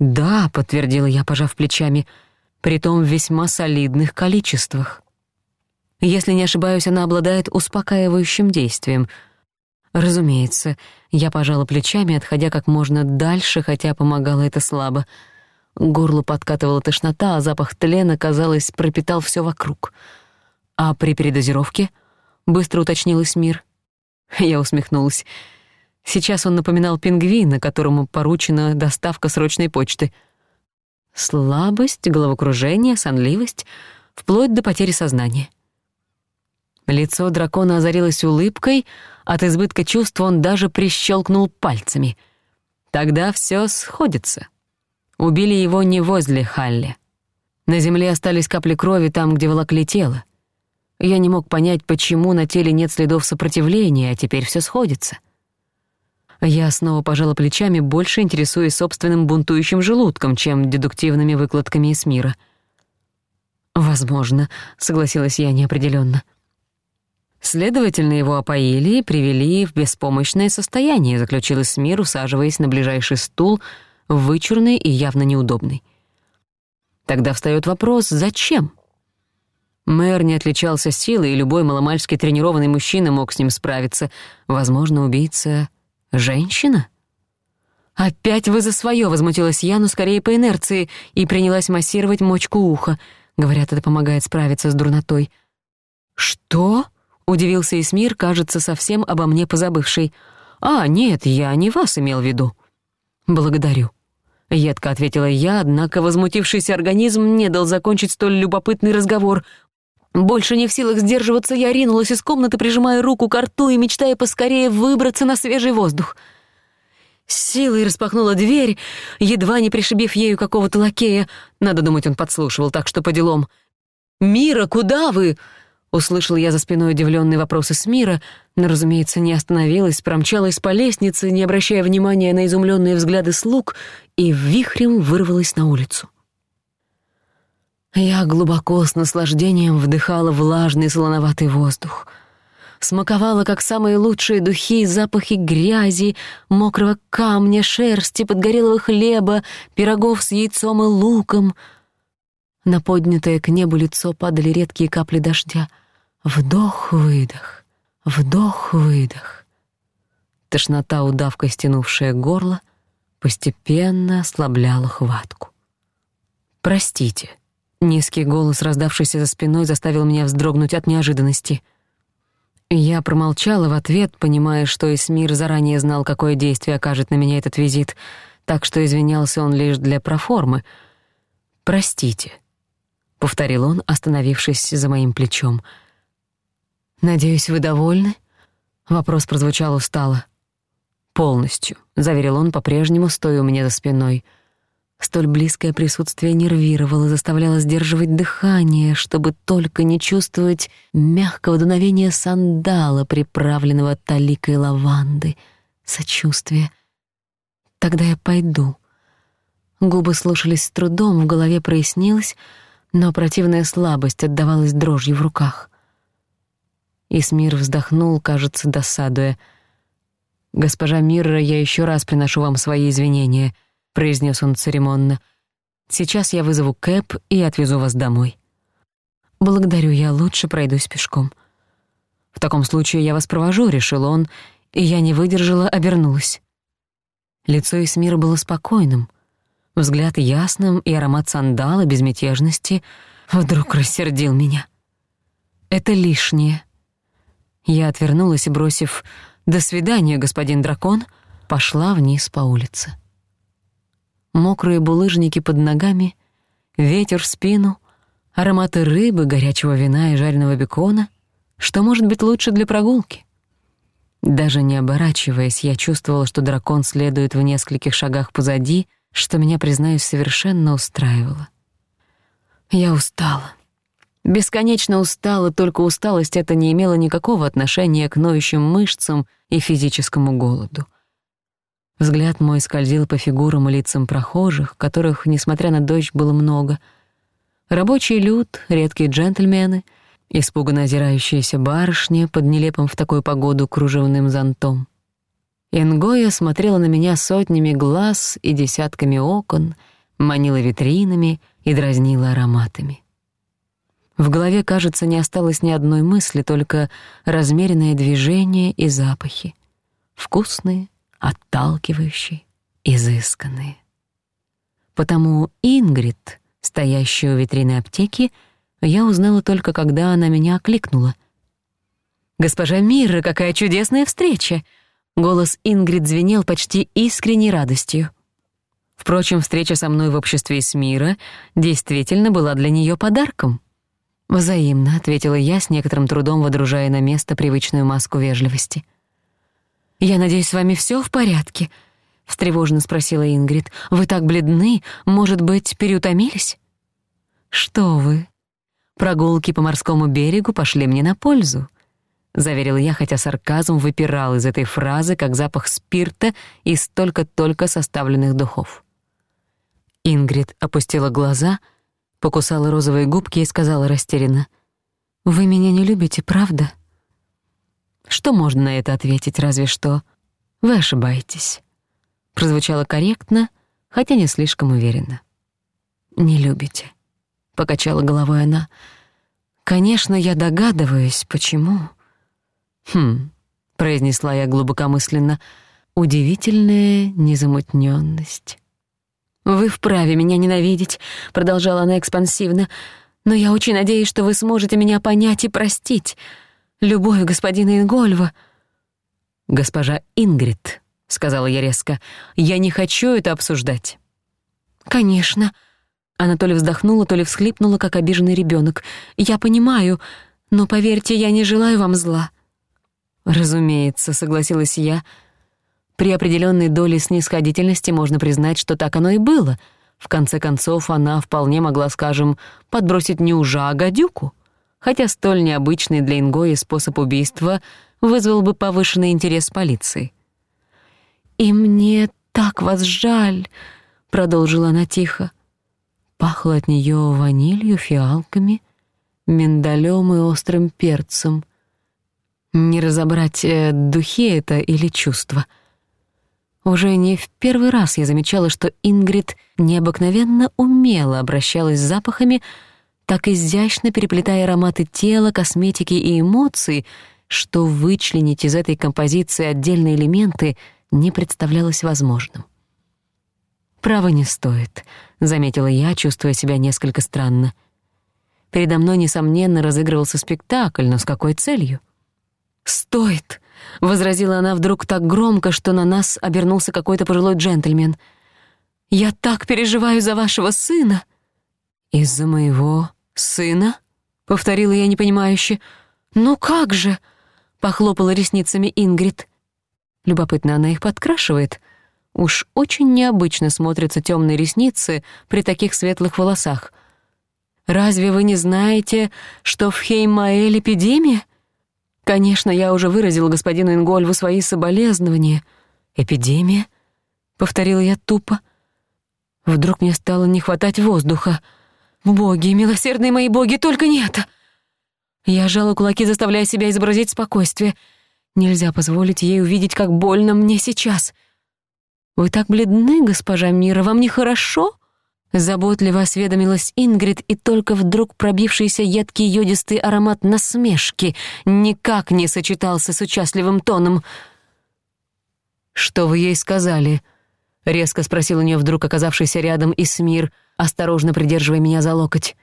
«Да», — подтвердила я, пожав плечами, — «притом в весьма солидных количествах». Если не ошибаюсь, она обладает успокаивающим действием. Разумеется, я пожала плечами, отходя как можно дальше, хотя помогало это слабо. Горло подкатывала тошнота, а запах тлена, казалось, пропитал всё вокруг. «А при передозировке?» — быстро уточнилась Мир. [laughs] Я усмехнулась. Сейчас он напоминал пингвина, которому поручена доставка срочной почты. Слабость, головокружение, сонливость, вплоть до потери сознания. Лицо дракона озарилось улыбкой, от избытка чувств он даже прищелкнул пальцами. Тогда все сходится. Убили его не возле Халли. На земле остались капли крови там, где волокли тело. Я не мог понять, почему на теле нет следов сопротивления, а теперь всё сходится. Я снова пожала плечами, больше интересуясь собственным бунтующим желудком, чем дедуктивными выкладками из мира. «Возможно», — согласилась я неопределённо. Следовательно, его опоили и привели в беспомощное состояние, заключил Эсмир, усаживаясь на ближайший стул, вычурный и явно неудобный. Тогда встаёт вопрос «Зачем?» Мэр не отличался силой, и любой маломальски тренированный мужчина мог с ним справиться. Возможно, убийца — женщина? «Опять вы за своё!» — возмутилась я, но скорее по инерции, и принялась массировать мочку уха. Говорят, это помогает справиться с дурнотой. «Что?» — удивился Исмир, кажется, совсем обо мне позабывший. «А, нет, я не вас имел в виду». «Благодарю», — едко ответила я, однако возмутившийся организм не дал закончить столь любопытный разговор. Больше не в силах сдерживаться, я ринулась из комнаты, прижимая руку к рту и мечтая поскорее выбраться на свежий воздух. С силой распахнула дверь, едва не пришибив ею какого-то лакея. Надо думать, он подслушивал, так что по делам. «Мира, куда вы?» Услышал я за спиной удивленные вопросы мира, но, разумеется, не остановилась, промчалась по лестнице, не обращая внимания на изумленные взгляды слуг, и вихрем вырвалась на улицу. Я глубоко с наслаждением вдыхала влажный солоноватый воздух. Смаковала, как самые лучшие духи, запахи грязи, мокрого камня, шерсти, подгорелого хлеба, пирогов с яйцом и луком. На поднятое к небу лицо падали редкие капли дождя. Вдох-выдох, вдох-выдох. Тошнота, удавка стянувшая горло, постепенно ослабляла хватку. «Простите», Низкий голос, раздавшийся за спиной, заставил меня вздрогнуть от неожиданности. Я промолчала в ответ, понимая, что Эсмир заранее знал, какое действие окажет на меня этот визит, так что извинялся он лишь для проформы. «Простите», — повторил он, остановившись за моим плечом. «Надеюсь, вы довольны?» — вопрос прозвучал устало. «Полностью», — заверил он по-прежнему, стоя у меня за спиной. Столь близкое присутствие нервировало, заставляло сдерживать дыхание, чтобы только не чувствовать мягкого дуновения сандала, приправленного таликой лаванды, сочувствие. «Тогда я пойду». Губы слушались с трудом, в голове прояснилось, но противная слабость отдавалась дрожью в руках. Исмир вздохнул, кажется, досадуя. «Госпожа Мирра, я еще раз приношу вам свои извинения». — произнес он церемонно. «Сейчас я вызову кэп и отвезу вас домой». «Благодарю, я лучше пройдусь пешком». «В таком случае я вас провожу», — решил он, и я не выдержала, обернулась. Лицо Исмира было спокойным, взгляд ясным, и аромат сандала безмятежности вдруг рассердил меня. «Это лишнее». Я отвернулась и, бросив «До свидания, господин дракон», пошла вниз по улице мокрые булыжники под ногами, ветер в спину, ароматы рыбы, горячего вина и жареного бекона. Что может быть лучше для прогулки? Даже не оборачиваясь, я чувствовала, что дракон следует в нескольких шагах позади, что меня, признаюсь, совершенно устраивало. Я устала. Бесконечно устала, только усталость это не имела никакого отношения к ноющим мышцам и физическому голоду. Взгляд мой скользил по фигурам и лицам прохожих, которых, несмотря на дождь, было много. Рабочий люд, редкие джентльмены, испуганно озирающиеся барышни под нелепым в такую погоду кружевным зонтом. Ингоя смотрела на меня сотнями глаз и десятками окон, манила витринами и дразнила ароматами. В голове, кажется, не осталось ни одной мысли, только размеренное движение и запахи. Вкусные, отталкивающий, изысканный. Потому Ингрид, стоящую у витрины аптеки, я узнала только, когда она меня окликнула. «Госпожа Мирра, какая чудесная встреча!» Голос Ингрид звенел почти искренней радостью. Впрочем, встреча со мной в обществе Смира действительно была для неё подарком. «Взаимно», — ответила я, с некоторым трудом водружая на место привычную маску вежливости. «Я надеюсь, с вами всё в порядке?» — встревоженно спросила Ингрид. «Вы так бледны, может быть, переутомились?» «Что вы? Прогулки по морскому берегу пошли мне на пользу», — заверил я, хотя сарказм выпирал из этой фразы, как запах спирта из только-только составленных духов. Ингрид опустила глаза, покусала розовые губки и сказала растерянно, «Вы меня не любите, правда?» Что можно на это ответить, разве что «Вы ошибаетесь». Прозвучало корректно, хотя не слишком уверенно. «Не любите», — покачала головой она. «Конечно, я догадываюсь, почему». «Хм», — произнесла я глубокомысленно, — «удивительная незамутнённость». «Вы вправе меня ненавидеть», — продолжала она экспансивно, — «но я очень надеюсь, что вы сможете меня понять и простить» любовь господина Ингольва». «Госпожа Ингрид», — сказала я резко, — «я не хочу это обсуждать». «Конечно». Она то ли вздохнула, то ли всхлипнула, как обиженный ребёнок. «Я понимаю, но, поверьте, я не желаю вам зла». «Разумеется», — согласилась я. При определённой доле снисходительности можно признать, что так оно и было. В конце концов, она вполне могла, скажем, подбросить не ужа, а гадюку хотя столь необычный для Ингои способ убийства вызвал бы повышенный интерес полиции. «И мне так вас жаль», — продолжила она тихо. Пахло от нее ванилью, фиалками, миндалём и острым перцем. Не разобрать, э, духи это или чувства. Уже не в первый раз я замечала, что Ингрид необыкновенно умело обращалась с запахами, так изящно переплетая ароматы тела, косметики и эмоций, что вычленить из этой композиции отдельные элементы не представлялось возможным. «Право не стоит», — заметила я, чувствуя себя несколько странно. Передо мной, несомненно, разыгрывался спектакль, но с какой целью? «Стоит!» — возразила она вдруг так громко, что на нас обернулся какой-то пожилой джентльмен. «Я так переживаю за вашего сына!» «Из-за моего сына?» — повторила я непонимающе. «Ну как же?» — похлопала ресницами Ингрид. Любопытно, она их подкрашивает. Уж очень необычно смотрятся темные ресницы при таких светлых волосах. «Разве вы не знаете, что в Хеймаэль эпидемия?» «Конечно, я уже выразила господину Ингольву свои соболезнования». «Эпидемия?» — повторила я тупо. Вдруг мне стало не хватать воздуха — «Боги, милосердные мои боги, только не это!» Я сжала кулаки, заставляя себя изобразить спокойствие. Нельзя позволить ей увидеть, как больно мне сейчас. «Вы так бледны, госпожа Мира, вам нехорошо?» Заботливо осведомилась Ингрид, и только вдруг пробившийся едкий йодистый аромат насмешки никак не сочетался с участливым тоном. «Что вы ей сказали?» — резко спросил у нее вдруг оказавшийся рядом Исмир — осторожно придерживая меня за локоть.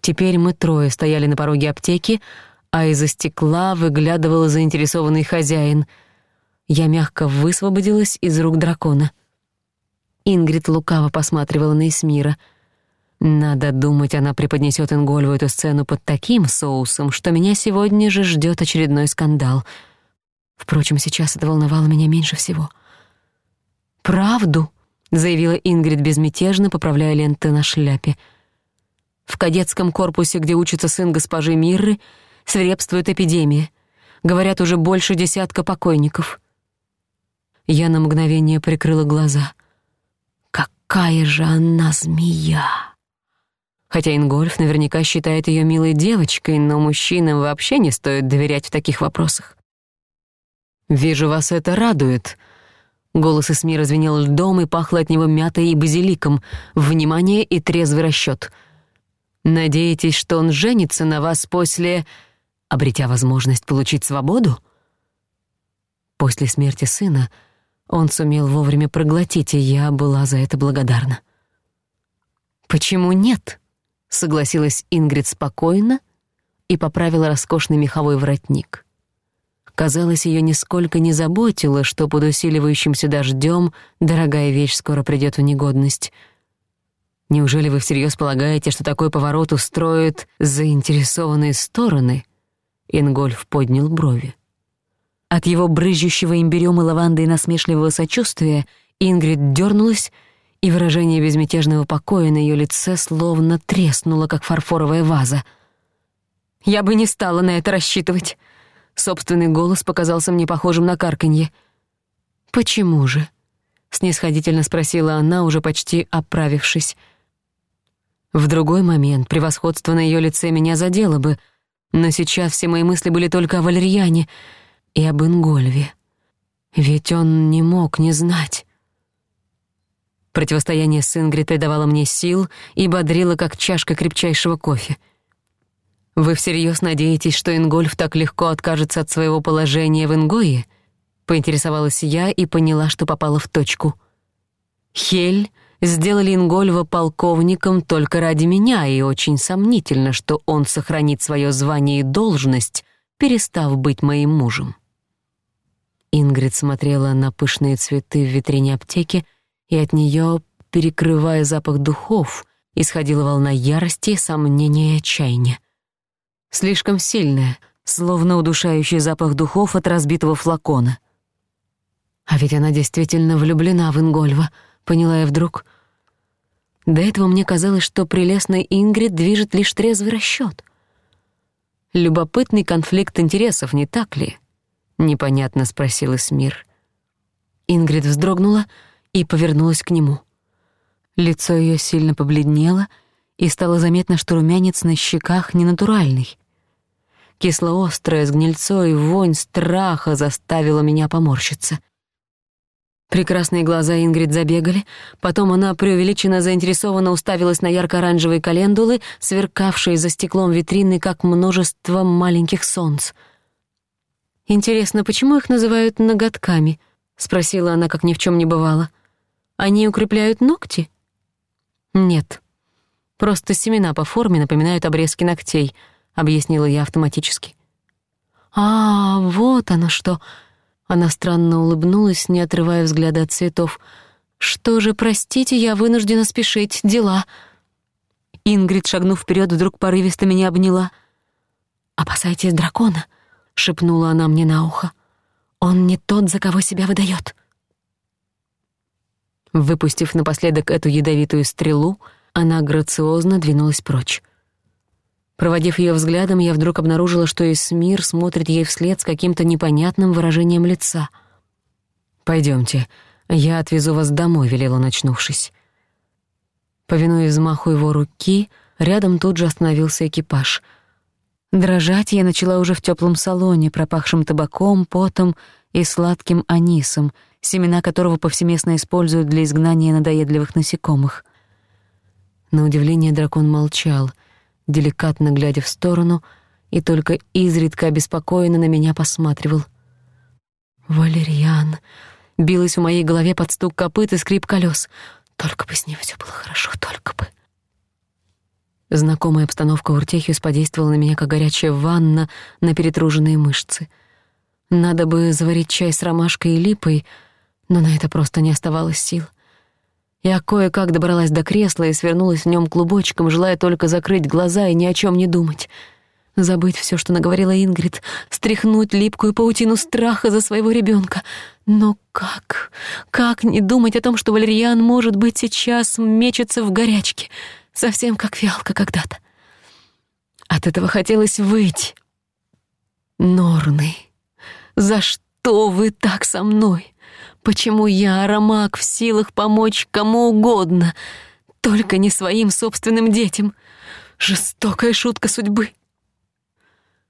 Теперь мы трое стояли на пороге аптеки, а из-за стекла выглядывал заинтересованный хозяин. Я мягко высвободилась из рук дракона. Ингрид лукаво посматривала на Исмира. Надо думать, она преподнесет Ингольву эту сцену под таким соусом, что меня сегодня же ждет очередной скандал. Впрочем, сейчас это волновало меня меньше всего. «Правду?» заявила Ингрид безмятежно, поправляя ленты на шляпе. В кадетском корпусе, где учится сын госпожи Мирры, свирепствует эпидемия. Говорят, уже больше десятка покойников. Я на мгновение прикрыла глаза. Какая же она змея! Хотя Ингольф наверняка считает ее милой девочкой, но мужчинам вообще не стоит доверять в таких вопросах. «Вижу, вас это радует», Голос Эсмира звенел льдом и пахло от него мятой и базиликом. Внимание и трезвый расчёт. «Надеетесь, что он женится на вас после...» «Обретя возможность получить свободу?» После смерти сына он сумел вовремя проглотить, и я была за это благодарна. «Почему нет?» — согласилась Ингрид спокойно и поправила роскошный меховой воротник. Казалось, ее нисколько не заботило, что под усиливающимся дождем дорогая вещь скоро придет в негодность. Неужели вы всерьез полагаете, что такой поворот устроит заинтересованные стороны? Ингольф поднял брови. От его брызжущего имбирём и лавандой насмешливого сочувствия Ингрид дернулась, и выражение безмятежного покоя на ее лице словно треснуло, как фарфоровая ваза. «Я бы не стала на это рассчитывать», Собственный голос показался мне похожим на карканье. «Почему же?» — снисходительно спросила она, уже почти оправившись. В другой момент превосходство на её лице меня задело бы, но сейчас все мои мысли были только о Валерьяне и об Ингольве. Ведь он не мог не знать. Противостояние с Ингрид давало мне сил и бодрило, как чашка крепчайшего кофе — «Вы всерьёз надеетесь, что Ингольф так легко откажется от своего положения в Ингое?» Поинтересовалась я и поняла, что попала в точку. «Хель сделали Ингольва полковником только ради меня, и очень сомнительно, что он сохранит своё звание и должность, перестав быть моим мужем». Ингрид смотрела на пышные цветы в витрине аптеки, и от неё, перекрывая запах духов, исходила волна ярости, сомнения и отчаяния слишком сильная, словно удушающий запах духов от разбитого флакона. А ведь она действительно влюблена в Ингольва, поняла я вдруг. До этого мне казалось, что прелестный Ингрид движет лишь трезвый расчёт. Любопытный конфликт интересов, не так ли? Непонятно спросил Эсмир. Ингрид вздрогнула и повернулась к нему. Лицо её сильно побледнело, и стало заметно, что румянец на щеках ненатуральный. Кисло-острое с гнильцой вонь страха заставила меня поморщиться. Прекрасные глаза Ингрид забегали, потом она преувеличенно заинтересованно уставилась на ярко-оранжевые календулы, сверкавшие за стеклом витрины, как множество маленьких солнц. «Интересно, почему их называют ноготками?» — спросила она, как ни в чем не бывало. «Они укрепляют ногти?» «Нет. Просто семена по форме напоминают обрезки ногтей», — объяснила я автоматически. «А, вот оно что!» Она странно улыбнулась, не отрывая взгляда от цветов. «Что же, простите, я вынуждена спешить, дела!» Ингрид, шагнув вперед, вдруг порывисто меня обняла. «Опасайтесь дракона», — шепнула она мне на ухо. «Он не тот, за кого себя выдает». Выпустив напоследок эту ядовитую стрелу, она грациозно двинулась прочь. Проводив ее взглядом, я вдруг обнаружила, что Эсмир смотрит ей вслед с каким-то непонятным выражением лица. Пойдемте, я отвезу вас домой», — велела, начнувшись. Повинуясь взмаху его руки, рядом тут же остановился экипаж. Дрожать я начала уже в теплом салоне, пропахшем табаком, потом и сладким анисом, семена которого повсеместно используют для изгнания надоедливых насекомых. На удивление дракон молчал — деликатно глядя в сторону, и только изредка обеспокоенно на меня посматривал. «Валерьян!» — Билось в моей голове под стук копыт и скрип колес. «Только бы с ним все было хорошо, только бы!» Знакомая обстановка в Уртехиус подействовала на меня, как горячая ванна на перетруженные мышцы. Надо бы заварить чай с ромашкой и липой, но на это просто не оставалось сил — я кое-как добралась до кресла и свернулась в нем клубочком, желая только закрыть глаза и ни о чем не думать. Забыть все, что наговорила Ингрид, стряхнуть липкую паутину страха за своего ребенка. Но как? Как не думать о том, что Валерьян, может быть, сейчас мечется в горячке, совсем как фиалка когда-то? От этого хотелось выйти. Норны, за что вы так со мной? Почему я, Арамак, в силах помочь кому угодно, только не своим собственным детям? Жестокая шутка судьбы.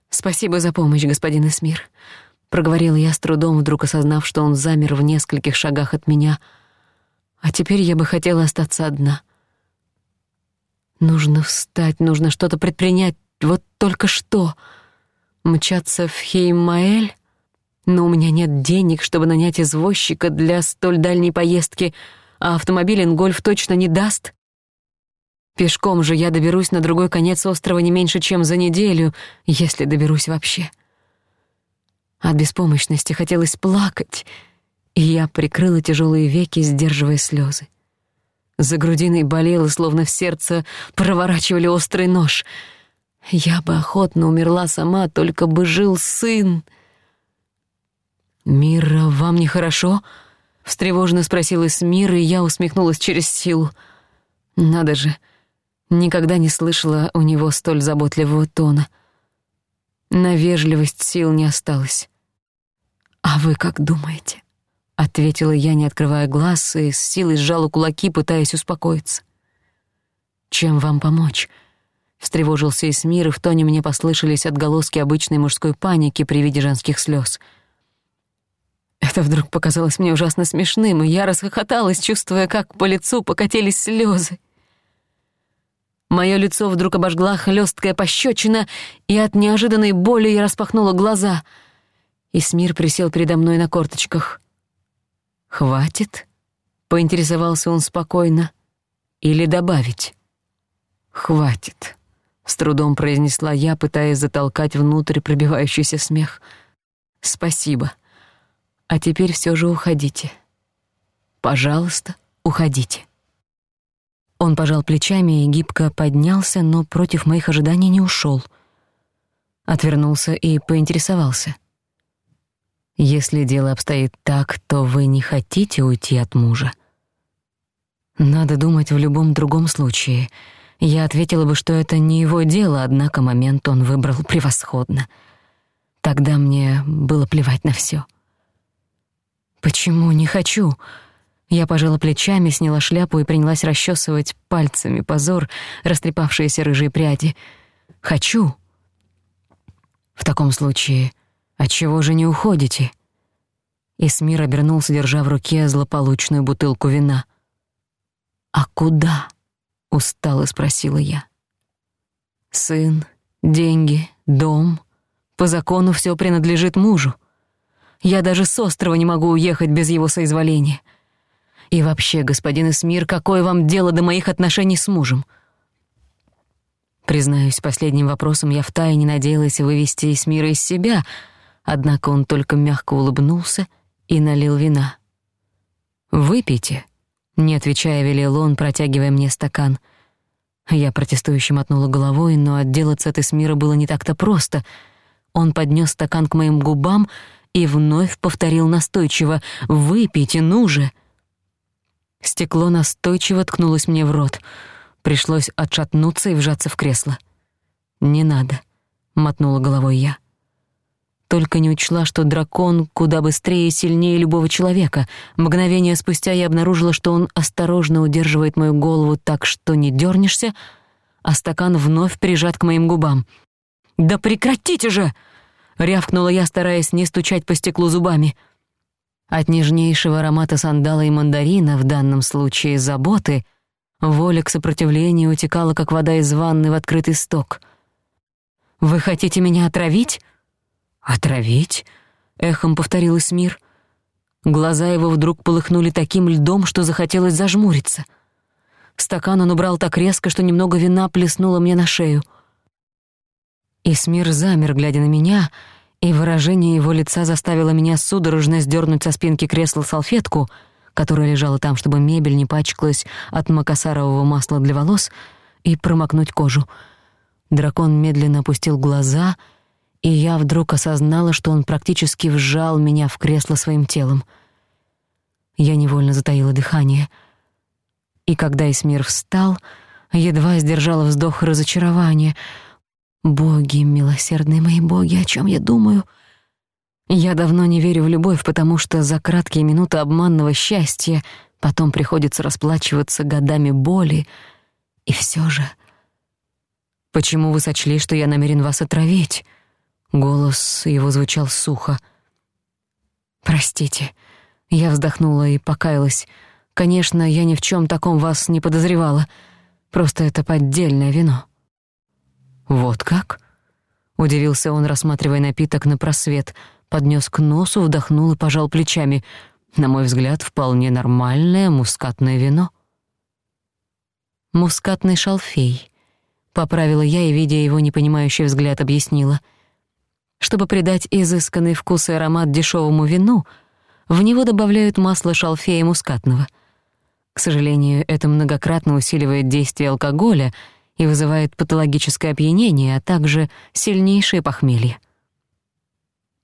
«Спасибо за помощь, господин Эсмир», — проговорил я с трудом, вдруг осознав, что он замер в нескольких шагах от меня. «А теперь я бы хотела остаться одна». «Нужно встать, нужно что-то предпринять, вот только что. Мчаться в Хеймаэль?» Но у меня нет денег, чтобы нанять извозчика для столь дальней поездки, а автомобиль «Ингольф» точно не даст. Пешком же я доберусь на другой конец острова не меньше, чем за неделю, если доберусь вообще. От беспомощности хотелось плакать, и я прикрыла тяжелые веки, сдерживая слезы. За грудиной болело, словно в сердце проворачивали острый нож. Я бы охотно умерла сама, только бы жил сын. «Мира, вам нехорошо?» — встревоженно спросила Смир и я усмехнулась через силу. «Надо же, никогда не слышала у него столь заботливого тона. На вежливость сил не осталось». «А вы как думаете?» — ответила я, не открывая глаз, и с силой сжала кулаки, пытаясь успокоиться. «Чем вам помочь?» Встревожился Эсмир, и в тоне мне послышались отголоски обычной мужской паники при виде женских слез. Это вдруг показалось мне ужасно смешным, и я расхохоталась, чувствуя, как по лицу покатились слезы. Мое лицо вдруг обожгла хлесткая пощечина, и от неожиданной боли я распахнула глаза. Исмир присел передо мной на корточках. «Хватит?» — поинтересовался он спокойно. «Или добавить?» «Хватит», — с трудом произнесла я, пытаясь затолкать внутрь пробивающийся смех. «Спасибо». А теперь все же уходите. Пожалуйста, уходите. Он пожал плечами и гибко поднялся, но против моих ожиданий не ушел. Отвернулся и поинтересовался. «Если дело обстоит так, то вы не хотите уйти от мужа?» «Надо думать в любом другом случае», я ответила бы, что это не его дело, однако момент он выбрал превосходно. Тогда мне было плевать на всё. «Почему не хочу?» Я пожала плечами, сняла шляпу и принялась расчесывать пальцами позор, растрепавшиеся рыжие пряди. «Хочу!» «В таком случае, отчего же не уходите?» Исмир обернулся, держа в руке злополучную бутылку вина. «А куда?» — устало спросила я. «Сын, деньги, дом. По закону все принадлежит мужу. Я даже с острова не могу уехать без его соизволения. И вообще, господин Исмир, какое вам дело до моих отношений с мужем?» Признаюсь, последним вопросом я втайне надеялась вывести Исмира из себя, однако он только мягко улыбнулся и налил вина. «Выпейте», — не отвечая, велел он, протягивая мне стакан. Я протестующе мотнула головой, но отделаться от Исмира было не так-то просто. Он поднёс стакан к моим губам — и вновь повторил настойчиво «Выпейте, ну же!». Стекло настойчиво ткнулось мне в рот. Пришлось отшатнуться и вжаться в кресло. «Не надо», — мотнула головой я. Только не учла, что дракон куда быстрее и сильнее любого человека. Мгновение спустя я обнаружила, что он осторожно удерживает мою голову так, что не дернешься, а стакан вновь прижат к моим губам. «Да прекратите же!» Рявкнула я, стараясь не стучать по стеклу зубами. От нежнейшего аромата сандала и мандарина, в данном случае заботы, воля к сопротивлению утекала, как вода из ванны в открытый сток. «Вы хотите меня отравить?» «Отравить?» — эхом повторил Исмир. Глаза его вдруг полыхнули таким льдом, что захотелось зажмуриться. Стакан он убрал так резко, что немного вина плеснуло мне на шею — Исмир замер, глядя на меня, и выражение его лица заставило меня судорожно сдёрнуть со спинки кресла салфетку, которая лежала там, чтобы мебель не пачкалась от макасарового масла для волос, и промокнуть кожу. Дракон медленно опустил глаза — и я вдруг осознала, что он практически вжал меня в кресло своим телом. Я невольно затаила дыхание. И когда Исмир встал, едва сдержала вздох разочарования. Боги милосердные мои, боги, о чем я думаю? Я давно не верю в любовь, потому что за краткие минуты обманного счастья потом приходится расплачиваться годами боли. И все же... «Почему вы сочли, что я намерен вас отравить?» Голос его звучал сухо. «Простите». Я вздохнула и покаялась. «Конечно, я ни в чем таком вас не подозревала. Просто это поддельное вино». «Вот как?» — удивился он, рассматривая напиток на просвет, поднёс к носу, вдохнул и пожал плечами. На мой взгляд, вполне нормальное мускатное вино. «Мускатный шалфей», — поправила я и, видя его непонимающий взгляд, объяснила. «Чтобы придать изысканный вкус и аромат дешёвому вину, в него добавляют масло шалфея мускатного. К сожалению, это многократно усиливает действие алкоголя — и вызывает патологическое опьянение, а также сильнейшее похмелье.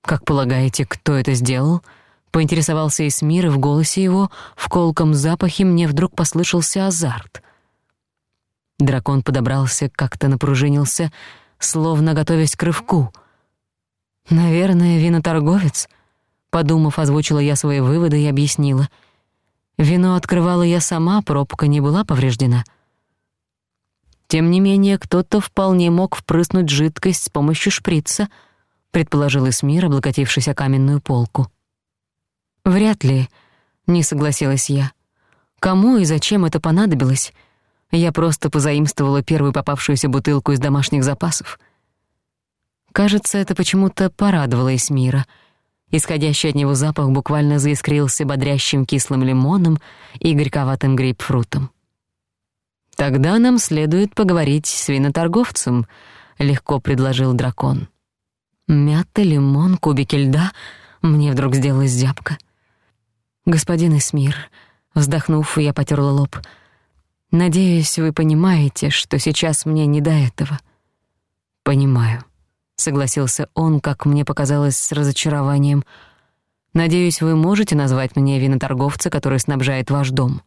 «Как полагаете, кто это сделал?» — поинтересовался Эсмир, и в голосе его, в колком запахе, мне вдруг послышался азарт. Дракон подобрался, как-то напружинился, словно готовясь к рывку. «Наверное, виноторговец?» — подумав, озвучила я свои выводы и объяснила. «Вино открывала я сама, пробка не была повреждена». Тем не менее, кто-то вполне мог впрыснуть жидкость с помощью шприца, предположил Эсмир, облокотившись о каменную полку. «Вряд ли», — не согласилась я. «Кому и зачем это понадобилось? Я просто позаимствовала первую попавшуюся бутылку из домашних запасов». Кажется, это почему-то порадовало Исмира. Исходящий от него запах буквально заискрился бодрящим кислым лимоном и горьковатым грейпфрутом. «Тогда нам следует поговорить с виноторговцем», — легко предложил дракон. «Мята, лимон, кубики льда...» Мне вдруг сделалась зябка. «Господин Эсмир», — вздохнув, я потерла лоб, — «надеюсь, вы понимаете, что сейчас мне не до этого». «Понимаю», — согласился он, как мне показалось, с разочарованием. «Надеюсь, вы можете назвать мне виноторговца, который снабжает ваш дом?»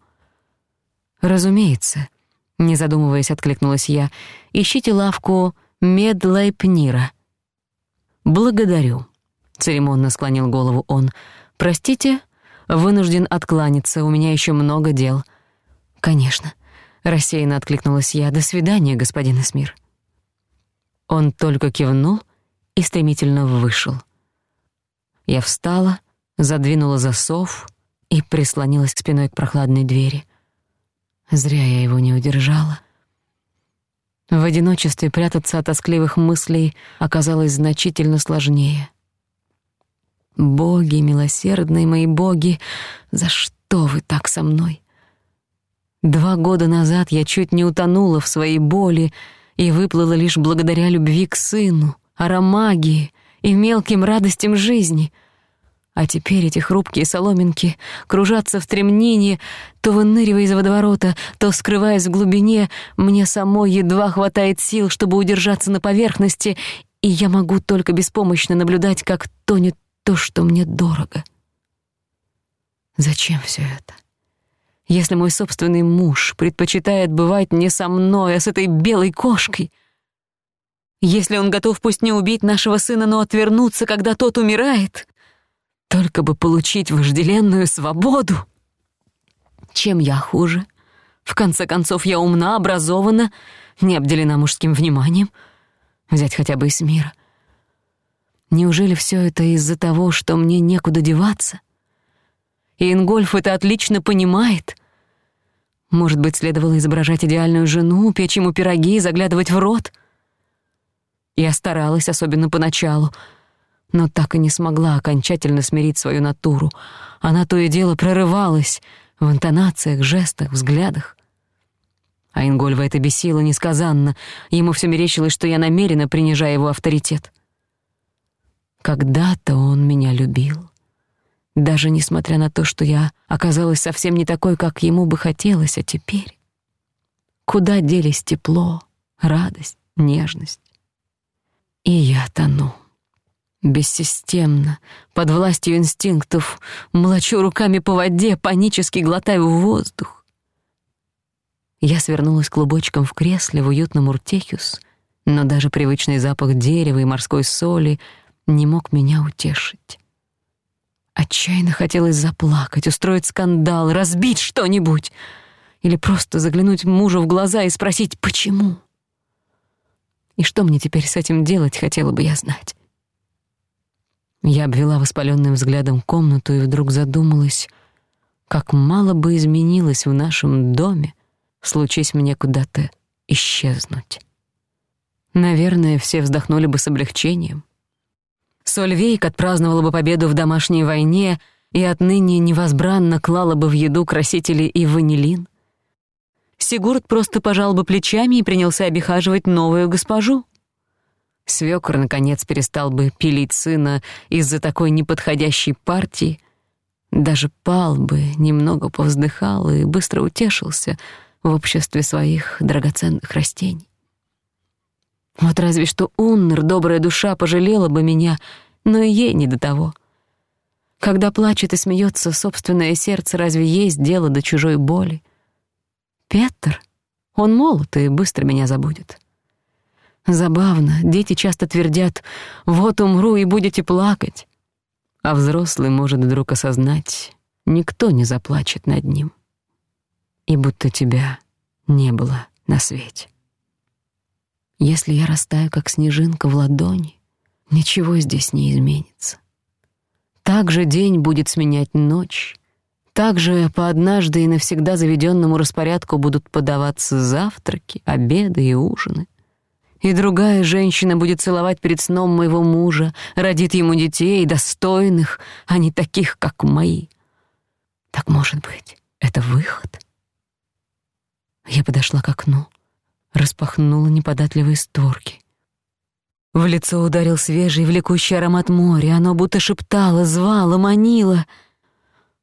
«Разумеется», не задумываясь, откликнулась я. «Ищите лавку Медлайпнира». «Благодарю», — церемонно склонил голову он. «Простите, вынужден откланяться, у меня ещё много дел». «Конечно», — рассеянно откликнулась я. «До свидания, господин Эсмир». Он только кивнул и стремительно вышел. Я встала, задвинула засов и прислонилась к спиной к прохладной двери. Зря я его не удержала. В одиночестве прятаться от тоскливых мыслей оказалось значительно сложнее. «Боги, милосердные мои боги, за что вы так со мной?» Два года назад я чуть не утонула в своей боли и выплыла лишь благодаря любви к сыну, аромагии и мелким радостям жизни — а теперь эти хрупкие соломинки кружатся в тремнении, то выныривая из водоворота, то скрываясь в глубине, мне самой едва хватает сил, чтобы удержаться на поверхности, и я могу только беспомощно наблюдать, как тонет то, что мне дорого. Зачем всё это? Если мой собственный муж предпочитает бывать не со мной, а с этой белой кошкой, если он готов пусть не убить нашего сына, но отвернуться, когда тот умирает только бы получить вожделенную свободу. Чем я хуже? В конце концов, я умна, образована, не обделена мужским вниманием. Взять хотя бы из мира. Неужели все это из-за того, что мне некуда деваться? И Ингольф это отлично понимает. Может быть, следовало изображать идеальную жену, печь ему пироги и заглядывать в рот? Я старалась, особенно поначалу — но так и не смогла окончательно смирить свою натуру. Она то и дело прорывалась в интонациях, жестах, взглядах. А Ингольва это бесило несказанно, ему всё мерещилось, что я намеренно принижаю его авторитет. Когда-то он меня любил. Даже несмотря на то, что я оказалась совсем не такой, как ему бы хотелось, а теперь... Куда делись тепло, радость, нежность? И я тону. Бессистемно, под властью инстинктов, млочу руками по воде, панически глотаю воздух. Я свернулась клубочком в кресле в уютном уртехиус, но даже привычный запах дерева и морской соли не мог меня утешить. Отчаянно хотелось заплакать, устроить скандал, разбить что-нибудь. Или просто заглянуть мужу в глаза и спросить «почему?». И что мне теперь с этим делать, хотела бы я знать. Я обвела воспалённым взглядом комнату и вдруг задумалась, как мало бы изменилось в нашем доме, случись мне куда-то исчезнуть. Наверное, все вздохнули бы с облегчением. Сольвейк отпраздновала бы победу в домашней войне и отныне невозбранно клала бы в еду красители и ванилин. Сигурд просто пожал бы плечами и принялся обихаживать новую госпожу. Свёкор, наконец, перестал бы пилить сына из-за такой неподходящей партии. Даже пал бы, немного повздыхал и быстро утешился в обществе своих драгоценных растений. Вот разве что Уннер, добрая душа, пожалела бы меня, но и ей не до того. Когда плачет и смеется собственное сердце, разве есть дело до чужой боли? Петр, он молод и быстро меня забудет. Забавно, дети часто твердят «вот умру и будете плакать», а взрослый может вдруг осознать, никто не заплачет над ним. И будто тебя не было на свете. Если я растаю, как снежинка в ладони, ничего здесь не изменится. Так же день будет сменять ночь, так же по однажды и навсегда заведенному распорядку будут подаваться завтраки, обеды и ужины — и другая женщина будет целовать перед сном моего мужа, родит ему детей, достойных, а не таких, как мои. Так может быть, это выход? Я подошла к окну, распахнула неподатливые створки. В лицо ударил свежий, влекущий аромат моря, оно будто шептало, звало, манило.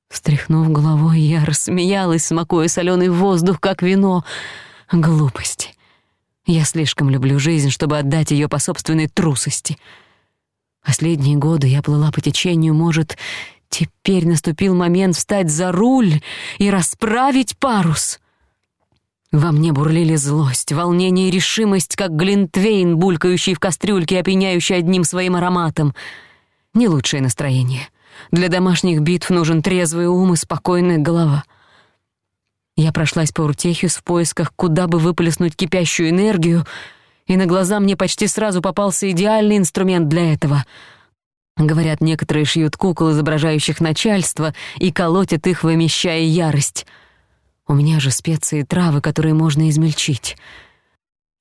Стряхнув головой, я рассмеялась, смакуя соленый воздух, как вино. Глупости. Я слишком люблю жизнь, чтобы отдать её по собственной трусости. Последние годы я плыла по течению, может, теперь наступил момент встать за руль и расправить парус. Во мне бурлили злость, волнение и решимость, как глинтвейн, булькающий в кастрюльке, опьяняющий одним своим ароматом. Не лучшее настроение. Для домашних битв нужен трезвый ум и спокойная голова — я прошлась по Уртехию в поисках, куда бы выплеснуть кипящую энергию, и на глаза мне почти сразу попался идеальный инструмент для этого. Говорят, некоторые шьют кукол, изображающих начальство, и колотят их, вымещая ярость. У меня же специи и травы, которые можно измельчить.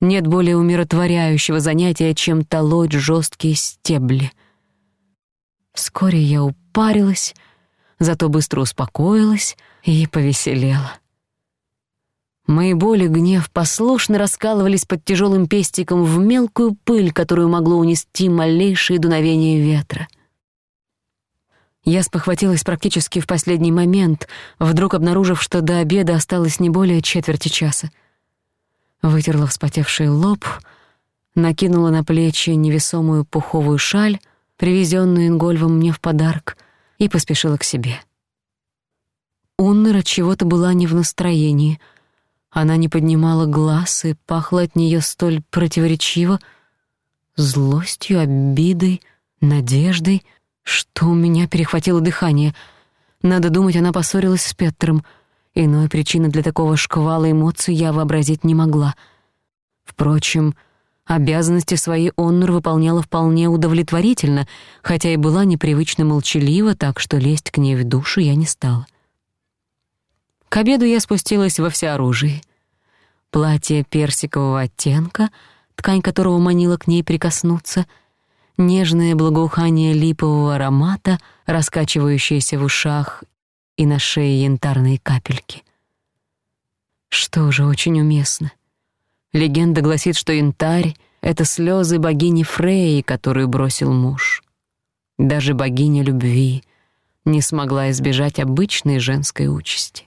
Нет более умиротворяющего занятия, чем толоть жесткие стебли. Вскоре я упарилась, зато быстро успокоилась и повеселела. Мои боли, гнев послушно раскалывались под тяжелым пестиком в мелкую пыль, которую могло унести малейшее дуновение ветра. Я спохватилась практически в последний момент, вдруг обнаружив, что до обеда осталось не более четверти часа. Вытерла вспотевший лоб, накинула на плечи невесомую пуховую шаль, привезённую Ингольвом мне в подарок, и поспешила к себе. Уннера чего-то была не в настроении — она не поднимала глаз, и пахла от нее столь противоречиво, злостью, обидой, надеждой, что у меня перехватило дыхание. Надо думать, она поссорилась с Петром. Иной причины для такого шквала эмоций я вообразить не могла. Впрочем, обязанности свои Оннур выполняла вполне удовлетворительно, хотя и была непривычно молчалива, так что лезть к ней в душу я не стала. К обеду я спустилась во всеоружии. Платье персикового оттенка, ткань которого манила к ней прикоснуться, нежное благоухание липового аромата, раскачивающееся в ушах и на шее янтарные капельки. Что же, очень уместно. Легенда гласит, что янтарь — это слезы богини Фреи, которую бросил муж. Даже богиня любви не смогла избежать обычной женской участи.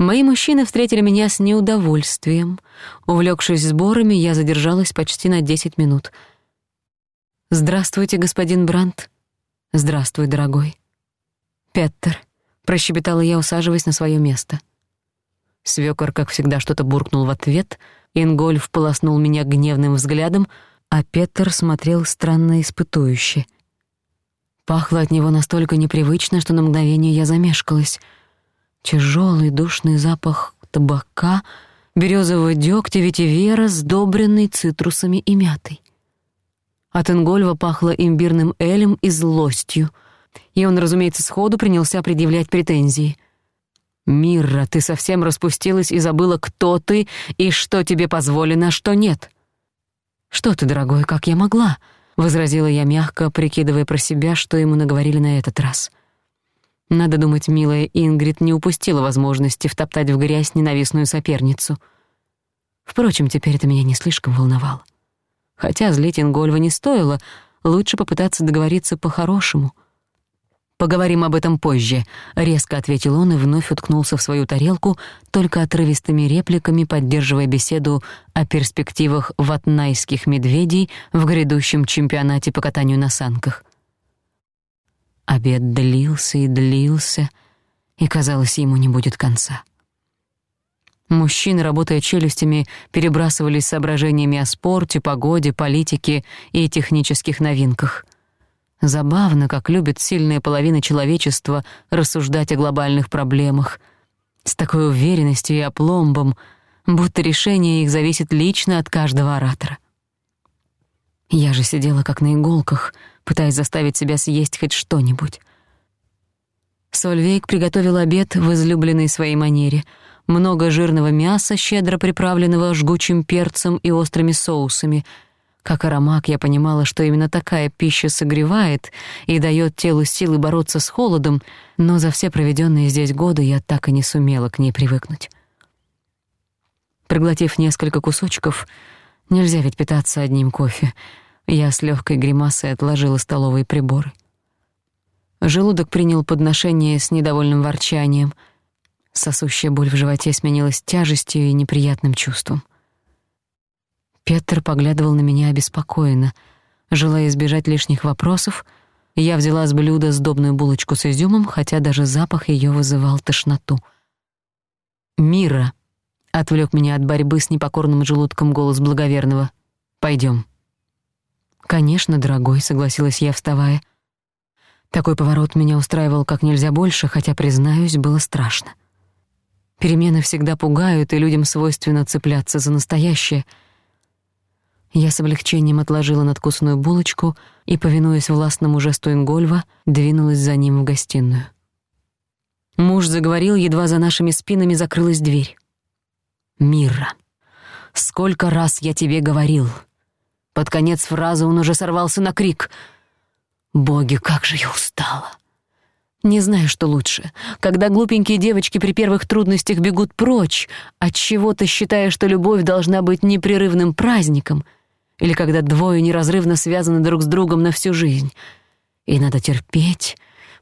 Мои мужчины встретили меня с неудовольствием. Увлёкшись сборами, я задержалась почти на десять минут. «Здравствуйте, господин Брандт». «Здравствуй, дорогой». «Петтер», — прощебетала я, усаживаясь на своё место. Свёкор, как всегда, что-то буркнул в ответ. Ингольф полоснул меня гневным взглядом, а Петтер смотрел странно испытующе. Пахло от него настолько непривычно, что на мгновение я замешкалась — тяжелый душный запах табака, березового дегтя, ветивера, сдобренный цитрусами и мятой. От Ингольва пахло имбирным элем и злостью, и он, разумеется, сходу принялся предъявлять претензии. «Мирра, ты совсем распустилась и забыла, кто ты и что тебе позволено, а что нет». «Что ты, дорогой, как я могла?» — возразила я мягко, прикидывая про себя, что ему наговорили на этот раз — надо думать, милая Ингрид не упустила возможности втоптать в грязь ненавистную соперницу. Впрочем, теперь это меня не слишком волновало. Хотя злить Ингольва не стоило, лучше попытаться договориться по-хорошему. «Поговорим об этом позже», — резко ответил он и вновь уткнулся в свою тарелку, только отрывистыми репликами поддерживая беседу о перспективах ватнайских медведей в грядущем чемпионате по катанию на санках. Обед длился и длился, и, казалось, ему не будет конца. Мужчины, работая челюстями, перебрасывались соображениями о спорте, погоде, политике и технических новинках. Забавно, как любит сильная половина человечества рассуждать о глобальных проблемах. С такой уверенностью и опломбом, будто решение их зависит лично от каждого оратора. Я же сидела как на иголках, пытаясь заставить себя съесть хоть что-нибудь. Сольвейк приготовил обед в излюбленной своей манере. Много жирного мяса, щедро приправленного жгучим перцем и острыми соусами. Как аромак я понимала, что именно такая пища согревает и даёт телу силы бороться с холодом, но за все проведённые здесь годы я так и не сумела к ней привыкнуть. Проглотив несколько кусочков, нельзя ведь питаться одним кофе — я с лёгкой гримасой отложила столовые приборы. Желудок принял подношение с недовольным ворчанием. Сосущая боль в животе сменилась тяжестью и неприятным чувством — Петр поглядывал на меня обеспокоенно. Желая избежать лишних вопросов, я взяла с блюда сдобную булочку с изюмом, хотя даже запах её вызывал тошноту. «Мира!» — отвлёк меня от борьбы с непокорным желудком голос благоверного. «Пойдём». «Конечно, дорогой», — согласилась я, вставая. Такой поворот меня устраивал как нельзя больше, хотя, признаюсь, было страшно. Перемены всегда пугают, и людям свойственно цепляться за настоящее. Я с облегчением отложила надкусную булочку и, повинуясь властному жесту Ингольва, двинулась за ним в гостиную. Муж заговорил, едва за нашими спинами закрылась дверь. Мира, сколько раз я тебе говорил!» Под конец фразы он уже сорвался на крик. «Боги, как же я устала!» Не знаю, что лучше, когда глупенькие девочки при первых трудностях бегут прочь, от чего то считая, что любовь должна быть непрерывным праздником, или когда двое неразрывно связаны друг с другом на всю жизнь. И надо терпеть,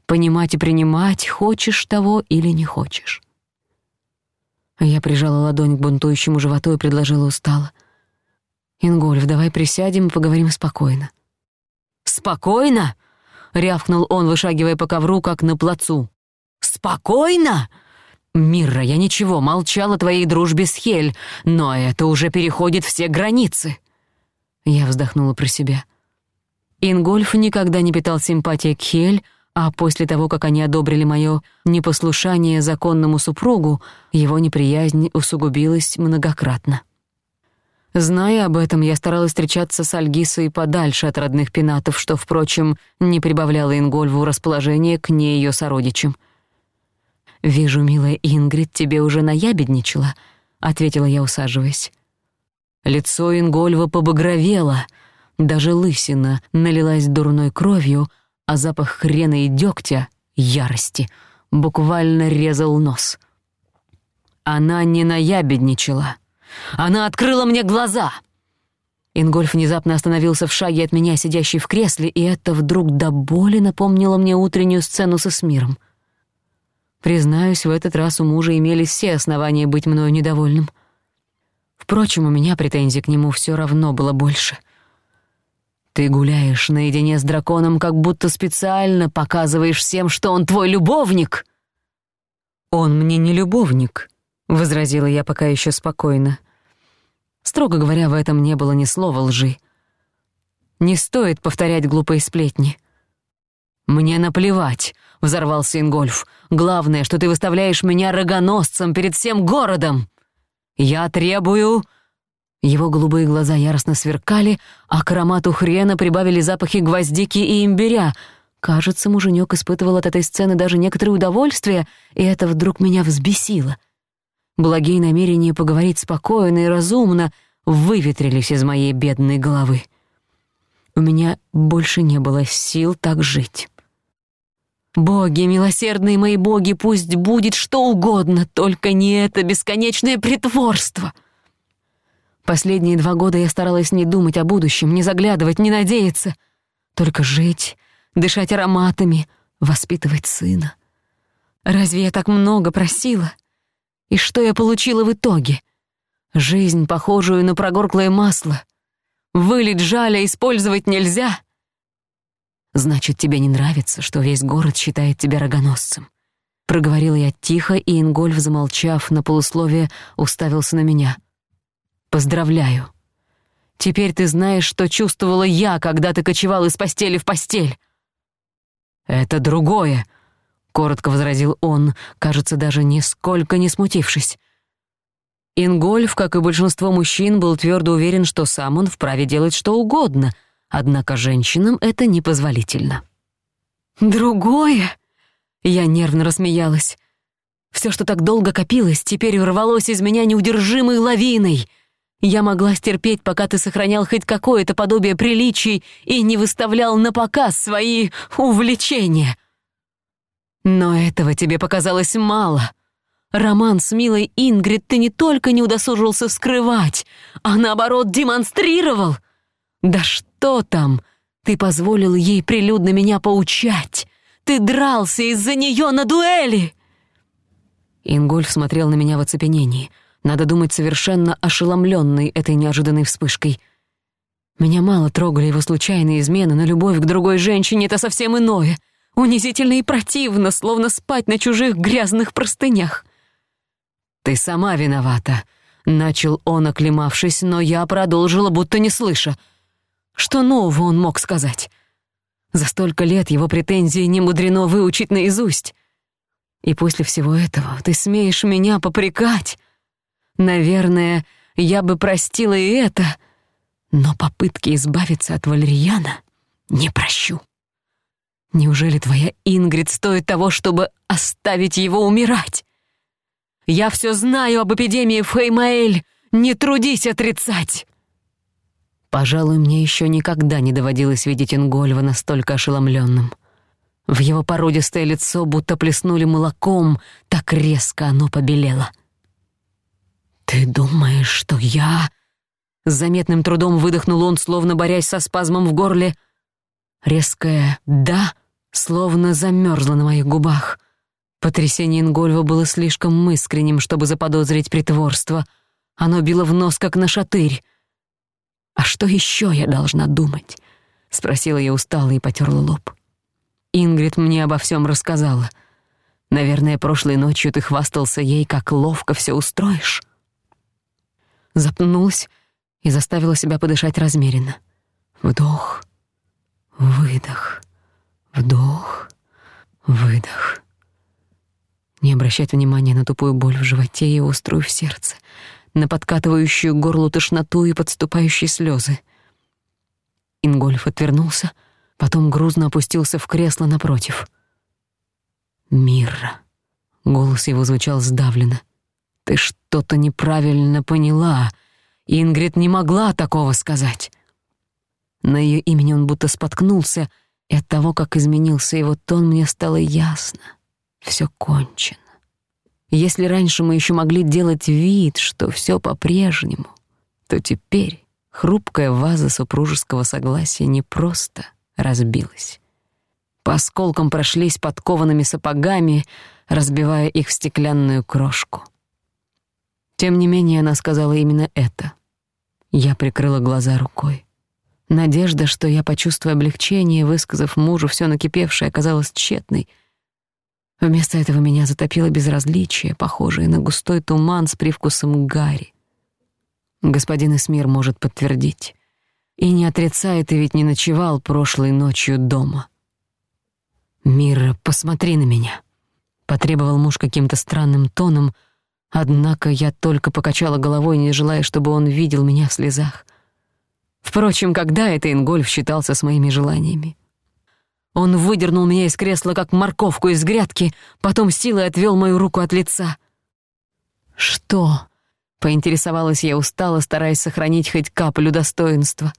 понимать и принимать, хочешь того или не хочешь. Я прижала ладонь к бунтующему животу и предложила устало — Ингольф, давай присядем и поговорим спокойно». «Спокойно?» — рявкнул он, вышагивая по ковру, как на плацу. «Спокойно?» «Мирра, я ничего, молчал о твоей дружбе с Хель, но это уже переходит все границы». Я вздохнула про себя. Ингольф никогда не питал симпатии к Хель, а после того, как они одобрили моё непослушание законному супругу, его неприязнь усугубилась многократно. Зная об этом, я старалась встречаться с Альгисой подальше от родных пенатов, что, впрочем, не прибавляло Ингольву расположение к ней ее сородичам. «Вижу, милая Ингрид, тебе уже наябедничала», — ответила я, усаживаясь. Лицо Ингольва побагровело, даже лысина налилась дурной кровью, а запах хрена и дёгтя — ярости — буквально резал нос. Она не наябедничала — она открыла мне глаза. Ингольф внезапно остановился в шаге от меня, сидящий в кресле, и это вдруг до боли напомнило мне утреннюю сцену со Смиром. Признаюсь, в этот раз у мужа имелись все основания быть мною недовольным. Впрочем, у меня претензий к нему всё равно было больше. Ты гуляешь наедине с драконом, как будто специально показываешь всем, что он твой любовник. Он мне не любовник, — возразила я пока ещё спокойно. Строго говоря, в этом не было ни слова лжи. «Не стоит повторять глупые сплетни». «Мне наплевать», — взорвался Ингольф. «Главное, что ты выставляешь меня рогоносцем перед всем городом! Я требую...» Его голубые глаза яростно сверкали, а к аромату хрена прибавили запахи гвоздики и имбиря. Кажется, муженек испытывал от этой сцены даже некоторое удовольствие, и это вдруг меня взбесило. Благие намерения поговорить спокойно и разумно выветрились из моей бедной головы. У меня больше не было сил так жить. Боги, милосердные мои боги, пусть будет что угодно, только не это бесконечное притворство. Последние два года я старалась не думать о будущем, не заглядывать, не надеяться. Только жить, дышать ароматами, воспитывать сына. Разве я так много просила? — и что я получила в итоге? Жизнь, похожую на прогорклое масло. Вылить жаля а использовать нельзя. Значит, тебе не нравится, что весь город считает тебя рогоносцем. Проговорила я тихо, и Ингольф, замолчав на полусловие, уставился на меня. «Поздравляю. Теперь ты знаешь, что чувствовала я, когда ты кочевал из постели в постель». «Это другое», коротко возразил он, кажется, даже нисколько не смутившись. Ингольф, как и большинство мужчин, был твердо уверен, что сам он вправе делать что угодно, однако женщинам это непозволительно. «Другое?» — я нервно рассмеялась. Все, что так долго копилось, теперь рвалось из меня неудержимой лавиной. Я могла стерпеть, пока ты сохранял хоть какое-то подобие приличий и не выставлял на показ свои увлечения. Но этого тебе показалось мало. Роман с милой Ингрид ты не только не удосужился вскрывать, а наоборот демонстрировал. Да что там? Ты позволил ей прилюдно меня поучать. Ты дрался из-за нее на дуэли. Ингольф смотрел на меня в оцепенении. Надо думать, совершенно ошеломленный этой неожиданной вспышкой. Меня мало трогали его случайные измены, но любовь к другой женщине — это совсем иное — унизительно и противно, словно спать на чужих грязных простынях. «Ты сама виновата», — начал он, оклемавшись, но я продолжила, будто не слыша. Что нового он мог сказать? За столько лет его претензии не мудрено выучить наизусть. И после всего этого ты смеешь меня попрекать. Наверное, я бы простила и это, но попытки избавиться от Валерьяна не прощу. Неужели твоя Ингрид стоит того, чтобы оставить его умирать? Я все знаю об эпидемии в Хеймаэль. Не трудись отрицать!» Пожалуй, мне еще никогда не доводилось видеть Ингольва настолько ошеломленным. В его породистое лицо будто плеснули молоком, так резко оно побелело. «Ты думаешь, что я...» С заметным трудом выдохнул он, словно борясь со спазмом в горле — резкое «да» словно замерзло на моих губах. Потрясение Ингольва было слишком искренним, чтобы заподозрить притворство. Оно било в нос, как на шатырь. «А что еще я должна думать?» — спросила я устало и потерла лоб. Ингрид мне обо всем рассказала. «Наверное, прошлой ночью ты хвастался ей, как ловко все устроишь». Запнулась и заставила себя подышать размеренно. Вдох, выдох, вдох, выдох. Не обращать внимания на тупую боль в животе и острую в сердце, на подкатывающую горло тошноту и подступающие слезы. Ингольф отвернулся, потом грузно опустился в кресло напротив. «Мирра». Голос его звучал сдавленно. Ты что-то неправильно поняла. Ингрид не могла такого сказать. На ее имени он будто споткнулся, и от того, как изменился его тон, мне стало ясно. Все кончено. Если раньше мы еще могли делать вид, что все по-прежнему, то теперь хрупкая ваза супружеского согласия не просто разбилась. По осколкам прошлись подкованными сапогами, разбивая их в стеклянную крошку. Тем не менее она сказала именно это. Я прикрыла глаза рукой. Надежда, что я почувствую облегчение, высказав мужу все накипевшее, оказалась тщетной. Вместо этого меня затопило безразличие, похожее на густой туман с привкусом гари. Господин Эсмир может подтвердить. И не отрицает, и ведь не ночевал прошлой ночью дома. «Мира, посмотри на меня», — потребовал муж каким-то странным тоном, однако я только покачала головой, не желая, чтобы он видел меня в слезах — Впрочем, когда это Ингольф считался с моими желаниями? Он выдернул меня из кресла, как морковку из грядки, потом силой отвёл мою руку от лица. «Что?» — поинтересовалась я устало, стараясь сохранить хоть каплю достоинства.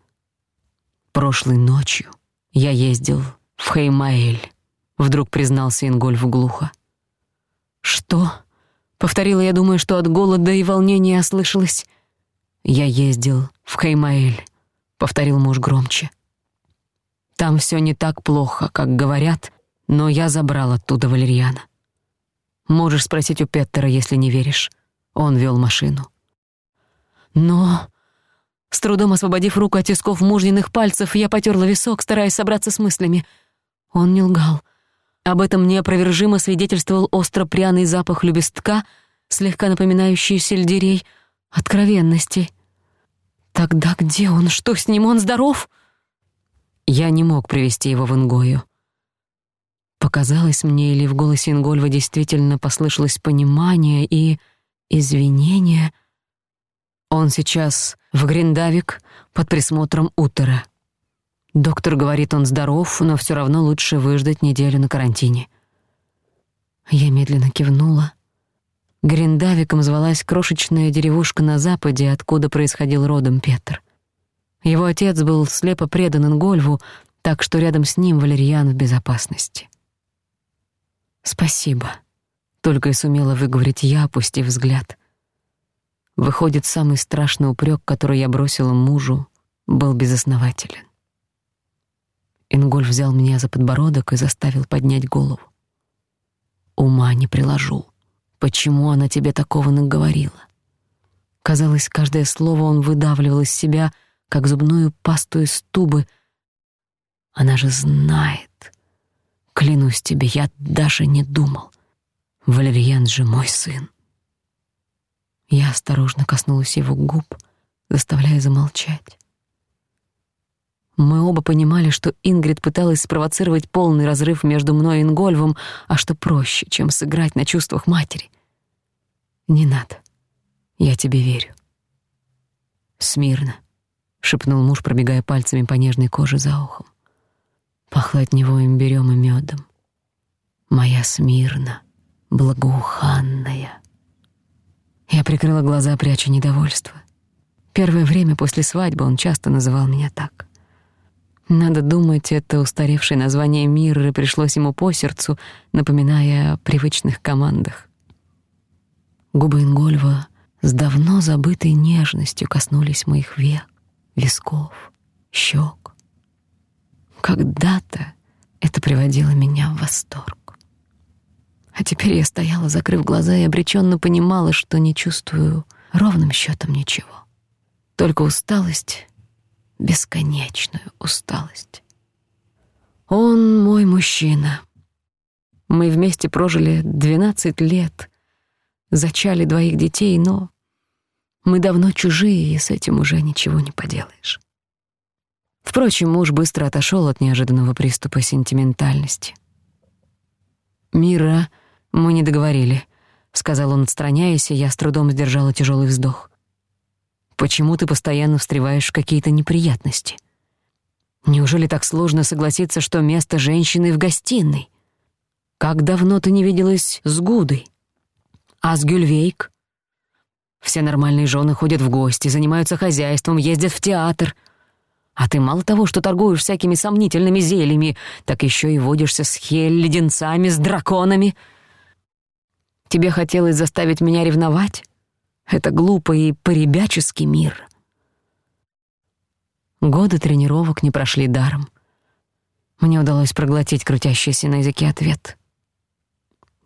«Прошлой ночью я ездил в Хеймаэль», — вдруг признался Ингольф глухо. «Что?» — повторила я, думая, что от голода и волнения ослышалась. «Я ездил в Хеймаэль», повторил муж громче. Там все не так плохо, как говорят, но я забрал оттуда валерьяна. Можешь спросить у Петтера, если не веришь. Он вел машину. Но... С трудом освободив руку от тисков мужниных пальцев, я потерла висок, стараясь собраться с мыслями. Он не лгал. Об этом неопровержимо свидетельствовал остро-пряный запах любестка, слегка напоминающий сельдерей, откровенности — Тогда где он? Что с ним? Он здоров? Я не мог привести его в Ингою. Показалось мне, или в голосе Ингольва действительно послышалось понимание и извинение. Он сейчас в Гриндавик под присмотром Утера. Доктор говорит, он здоров, но все равно лучше выждать неделю на карантине. Я медленно кивнула, Гриндавиком звалась крошечная деревушка на западе, откуда происходил родом Петр. Его отец был слепо предан Ингольву, так что рядом с ним Валерьян в безопасности. «Спасибо», — только и сумела выговорить я, опустив взгляд. Выходит, самый страшный упрёк, который я бросила мужу, был безоснователен. Ингольф взял меня за подбородок и заставил поднять голову. Ума не приложу. Почему она тебе такого наговорила? Казалось, каждое слово он выдавливал из себя, как зубную пасту из тубы. Она же знает. Клянусь тебе, я даже не думал. Валерьян же мой сын. Я осторожно коснулась его губ, заставляя замолчать. Мы оба понимали, что Ингрид пыталась спровоцировать полный разрыв между мной и Ингольвом, а что проще, чем сыграть на чувствах матери. «Не надо. Я тебе верю». «Смирно», — шепнул муж, пробегая пальцами по нежной коже за ухом. Пахло от него имбирём и мёдом. «Моя смирно, благоуханная». Я прикрыла глаза, пряча недовольство. Первое время после свадьбы он часто называл меня так. Надо думать, это устаревшее название мира пришлось ему по сердцу, напоминая о привычных командах. Губы Ингольва с давно забытой нежностью коснулись моих век, висков, щек. Когда-то это приводило меня в восторг. А теперь я стояла, закрыв глаза, и обреченно понимала, что не чувствую ровным счетом ничего. Только усталость бесконечную усталость. Он мой мужчина. Мы вместе прожили 12 лет, зачали двоих детей, но мы давно чужие, и с этим уже ничего не поделаешь. Впрочем, муж быстро отошел от неожиданного приступа сентиментальности. «Мира, мы не договорили», — сказал он, отстраняясь, и я с трудом сдержала тяжелый вздох. Почему ты постоянно встреваешь какие-то неприятности? Неужели так сложно согласиться, что место женщины в гостиной? Как давно ты не виделась с Гудой? А с Гюльвейк? Все нормальные жены ходят в гости, занимаются хозяйством, ездят в театр. А ты мало того, что торгуешь всякими сомнительными зельями, так еще и водишься с хель, леденцами, с драконами. Тебе хотелось заставить меня ревновать? Это глупый и поребяческий мир. Годы тренировок не прошли даром. Мне удалось проглотить крутящийся на языке ответ.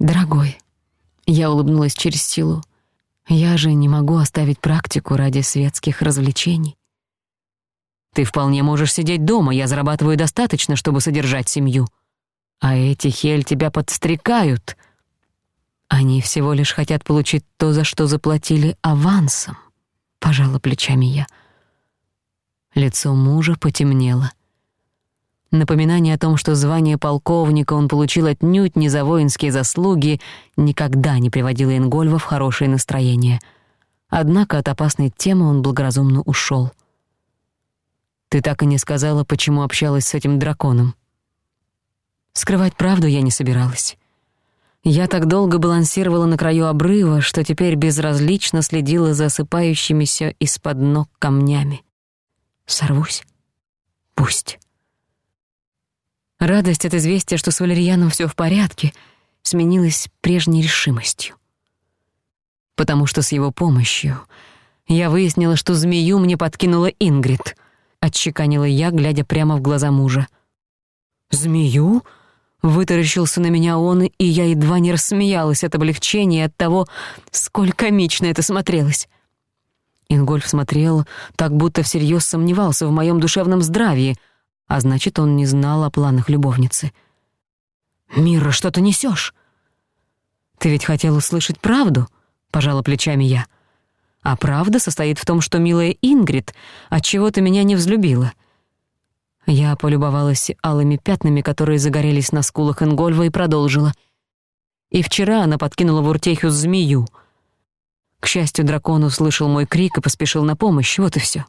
«Дорогой», — я улыбнулась через силу, — «я же не могу оставить практику ради светских развлечений». «Ты вполне можешь сидеть дома, я зарабатываю достаточно, чтобы содержать семью». «А эти хель тебя подстрекают», — они всего лишь хотят получить то, за что заплатили авансом, пожала плечами я. Лицо мужа потемнело. Напоминание о том, что звание полковника он получил отнюдь не за воинские заслуги, никогда не приводило Ингольва в хорошее настроение. Однако от опасной темы он благоразумно ушёл. «Ты так и не сказала, почему общалась с этим драконом». Скрывать правду я не собиралась. Я так долго балансировала на краю обрыва, что теперь безразлично следила за осыпающимися из-под ног камнями. Сорвусь? Пусть. Радость от известия, что с Валерьяном всё в порядке, сменилась прежней решимостью. Потому что с его помощью я выяснила, что змею мне подкинула Ингрид, отчеканила я, глядя прямо в глаза мужа. «Змею?» Вытаращился на меня он, и я едва не рассмеялась от облегчения от того, сколь комично это смотрелось. Ингольф смотрел, так будто всерьез сомневался в моем душевном здравии, а значит, он не знал о планах любовницы. «Мира, что ты несешь? «Ты ведь хотел услышать правду?» — пожала плечами я. «А правда состоит в том, что милая Ингрид отчего-то меня не взлюбила». Я полюбовалась алыми пятнами, которые загорелись на скулах Ингольва, и продолжила. И вчера она подкинула в Уртехю змею. К счастью, дракон услышал мой крик и поспешил на помощь, вот и всё.